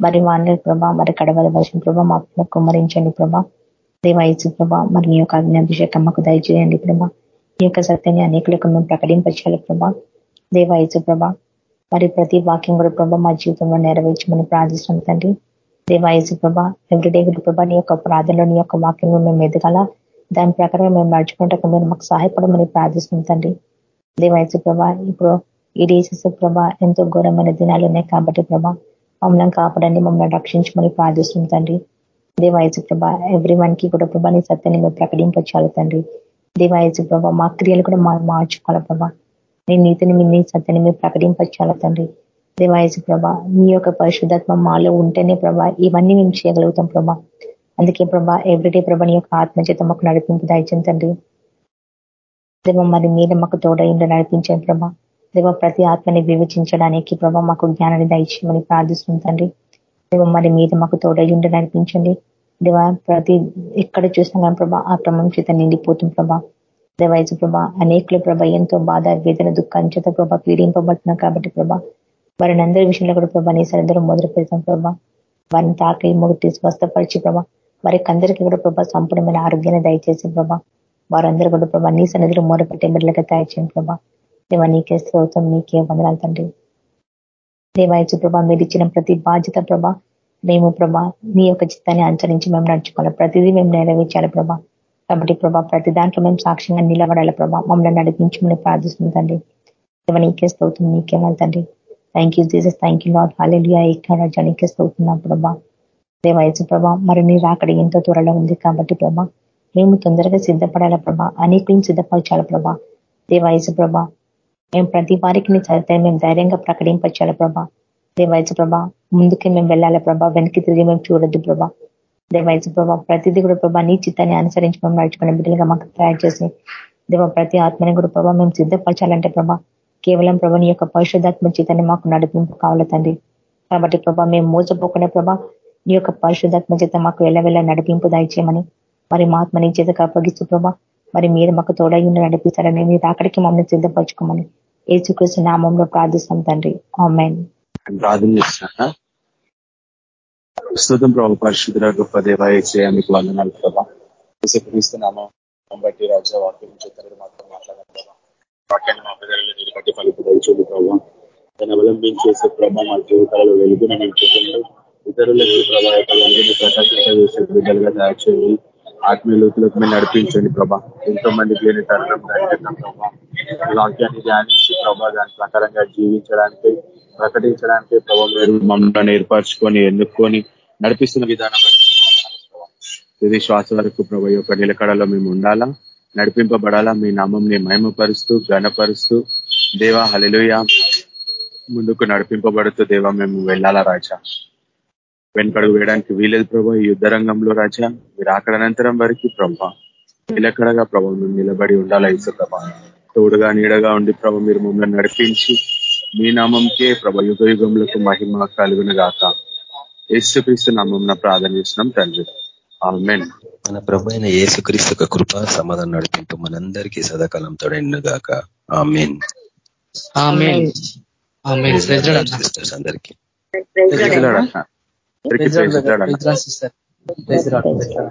S3: మరి వానలు ప్రభా మరి కడవల వర్షం ప్రభా మా కుమ్మరించండి ప్రభా. దేవాయచు ప్రభా మరి నీ యొక్క అభిషేకం మాకు దయచేయండి ప్రభా. ఈ యొక్క సత్యాన్ని అనేకులకు మేము ప్రకటింపచేయాలి ప్రభా. దేవాయచు ప్రభా మరి ప్రతి వాక్యం కూడా ప్రభా మా జీవితంలో నెరవేర్చమని ప్రార్థిస్తున్నాం తండ్రి. దేవాయసు ప్రభా ఎవ్రీడే ప్రభా నీ యొక్క ప్రార్థనలో నీ యొక్క వాక్యంలో మేము ఎదగాల? దాని ప్రకారం మేము నడుచుకుంటే మీరు మాకు సహాయపడమని ప్రార్థిస్తున్నాం తండ్రి. దేవాయసు ప్రభా ఇప్పుడు ఈ డేసెస్ ప్రభా ఎంతో ఘోరమైన దినాలు ఉన్నాయి కాబట్టి ప్రభా మమ్మల్ని కాపాడండి మమ్మల్ని రక్షించమని ప్రార్థిస్తుంది తండ్రి. దేవాయసు ప్రభా ఎవ్రీ వన్కి కూడా ప్రభా నీ సత్యాన్ని మేము ప్రకటింపచాలి తండ్రి. దేవాయసు ప్రభా మా క్రియలు కూడా మా మార్చుకోవాలి ప్రభా? నీ నీతిని మీ నీ సత్యాన్ని మేము ప్రకటింపచాలి తండ్రి? దేవాయసు ప్రభా మీ యొక్క పరిశుద్ధాత్మ మాలో ఉంటేనే ప్రభా ఇవన్నీ మేము చేయగలుగుతాం ప్రభా. అందుకే ప్రభా ఎవ్రీడే ప్రభా నీ యొక్క ఆత్మచేత మాకు నడిపింపు దాయించండి దేవ మరి మీద మాకు తోడైండి నడిపించండి ప్రభా. దేవ ప్రతి ఆత్మని వివేచించడానికి ప్రభా మాకు జ్ఞానాన్ని దయచేయమని ప్రార్థిస్తుంది తండ్రి. దేవ మరి మీరు మాకు తోడైండి నడిపించండి. దేవ ప్రతి ఎక్కడ చూసినా కానీ ప్రభా ఆ క్రమం చేత నిండిపోతుంది ప్రభా. దేవాయసు ప్రభా అనేకుల ప్రభ ఎంతో బాధ వేదన దుఃఖం చేత ప్రభా పీడింపబడుతున్నాం కాబట్టి ప్రభా వారిని అందరి విషయంలో కూడా ప్రభా నీ సరిద్దరం మొదలు పెడతాం ప్రభా. వారిని తాకి మొదటి స్వస్థపరిచి ప్రభా. వారికి అందరికీ కూడా ప్రభా సంపూర్ణమైన ఆరోగ్యాన్ని దయచేసి ప్రభా. వారందరూ కూడా ప్రభా నీ సన్నిధిలో మొరపెట్టే బిడ్డలుగా తయారు చేయండి ప్రభా. దేవా నీకే స్తోత్రం నీకే వందనాలు తండ్రి. దేవాయచు ప్రభా మీరు ఇచ్చిన ప్రతి బాధ్యత ప్రభా మేము ప్రభా నీ యొక్క చిత్తాన్ని అనుసరించి మేము నడుచుకోవాలి. ప్రతిదీ మేము నెరవేర్చాలి ప్రభా. కాబట్టి ప్రభా ప్రతి దాంట్లో మేము సాక్ష్యంగా నిలబడాలి ప్రభా. మమ్మల్ని నడిపించమని ప్రార్థిస్తుంది తండ్రి. దేవ నీకే స్తోత్రం నీకే తండ్రి. Thank you Jesus thank you lord hallelujah ఇక్కడ జనికి స్తోతున్నాం ప్రభా దేవాయసు ప్రభా మరి మీరు అక్కడ ఎంతో త్వరలో ఉంది కాబట్టి ప్రభా మేము తొందరగా సిద్ధపడాల ప్రభా అనేకులను సిద్ధపరచాల ప్రభా దేవాయసు ప్రభా మేము ప్రతి వారికి నీ మేము ధైర్యంగా ప్రకటింపచ్చాల ప్రభా దేవాయసు ప్రభా ముందుకే మేము వెళ్ళాలి ప్రభా వెనక్కి తిరిగి మేము చూడొద్దు ప్రభా దేవాయసు ప్రభా ప్రతిదీ కూడా ప్రభా నీ చిత్తాన్ని అనుసరించి మేము నడుచుకునే బిడ్డలుగా మాకు తయారు చేసి దేవ ప్రతి ఆత్మని కూడా ప్రభా మేము సిద్ధపరచాలంటే ప్రభా కేవలం ప్రభా నీ యొక్క పరిశుధాత్మ చేతనే మాకు నడిపింపు కావాలి తండ్రి. కాబట్టి ప్రభా మేము మోసపోకుండా ప్రభా నీ యొక్క పరిశుధాత్మ చేత మాకు వెళ్ళ నడిపింపు దాయిచేయమని మరి మా ఆత్మ నీ చేత అప్పగిస్తూ ప్రభా మరి మీరు మాకు తోడై ఉండి నడిపిస్తారని మీరు అక్కడికి మమ్మల్ని సిద్ధపరచుకోమని ఏసుకృష్ణ నామంలో ప్రార్థిస్తాం తండ్రి. ఆమెన్.
S4: ప్రస్తుతం ప్రభావ పరిశుద్ధ గొప్ప దేవ ఏసే మీకు వందనాలు ప్రభా. క్రీస్తున్నామా బట్టి రాజా వాక్యం చేత మాత్రం మాట్లాడారు ప్రభావ వాక్యాన్ని మా ప్రజలలో మీరు బట్టి ఫలితం దయచూడు ప్రభావ దాన్ని అవలంబించేసే ప్రభావ మా జీవితాలలో వెలుగున నింపుకుంటూ ఇతరులకి ప్రభావ యొక్క వెలుగుని చేసే బిడ్డలుగా తయారు చేయండి. ఆత్మీయ మీరు నడిపించండి ప్రభా. ఎంతో మందికి లేని తరుణం ప్రభా. వాక్యాన్ని ధ్యానించి ప్రభా దాని ప్రకారంగా జీవించడానికి ప్రకటించడానికి ప్రభావ మీరు మమ్మల్ని ఏర్పరచుకొని ఎన్నుకొని నడిపిస్తున్న విధానం ఇది శ్వాస వరకు ప్రభు యొక్క నిలకడలో మేము ఉండాలా? నడిపింపబడాలా? మీ నామంని మహిమపరుస్తూ ఘనపరుస్తూ. దేవా హలిలుయ ముందుకు నడిపింపబడుతూ దేవా మేము వెళ్ళాలా రాజా? వెనుకడుగు వేయడానికి వీలేదు ప్రభా ఈ యుద్ధ రంగంలో రాజా. మీరు అక్కడ అనంతరం వరకు ప్రభా నిలకడగా ప్రభావ మేము నిలబడి ఉండాలా ఇసు ప్రభా తోడుగా నీడగా ఉండి ప్రభ మీరు మమ్మల్ని నడిపించి మీ నామంకే ప్రభ యుగ యుగములకు మహిమ కలుగును గాక యేసుక్రీస్తు నామం చేసినాం తండ్రి.
S2: మన ప్రభు అయిన యేసుక్రీస్తు కృప సమాధానం నడిపింపు మనందరికీ సదాకాలం తోడైన గాక ఆమెన్. సిస్టర్స్ అందరికీ.
S1: సిస్టర్.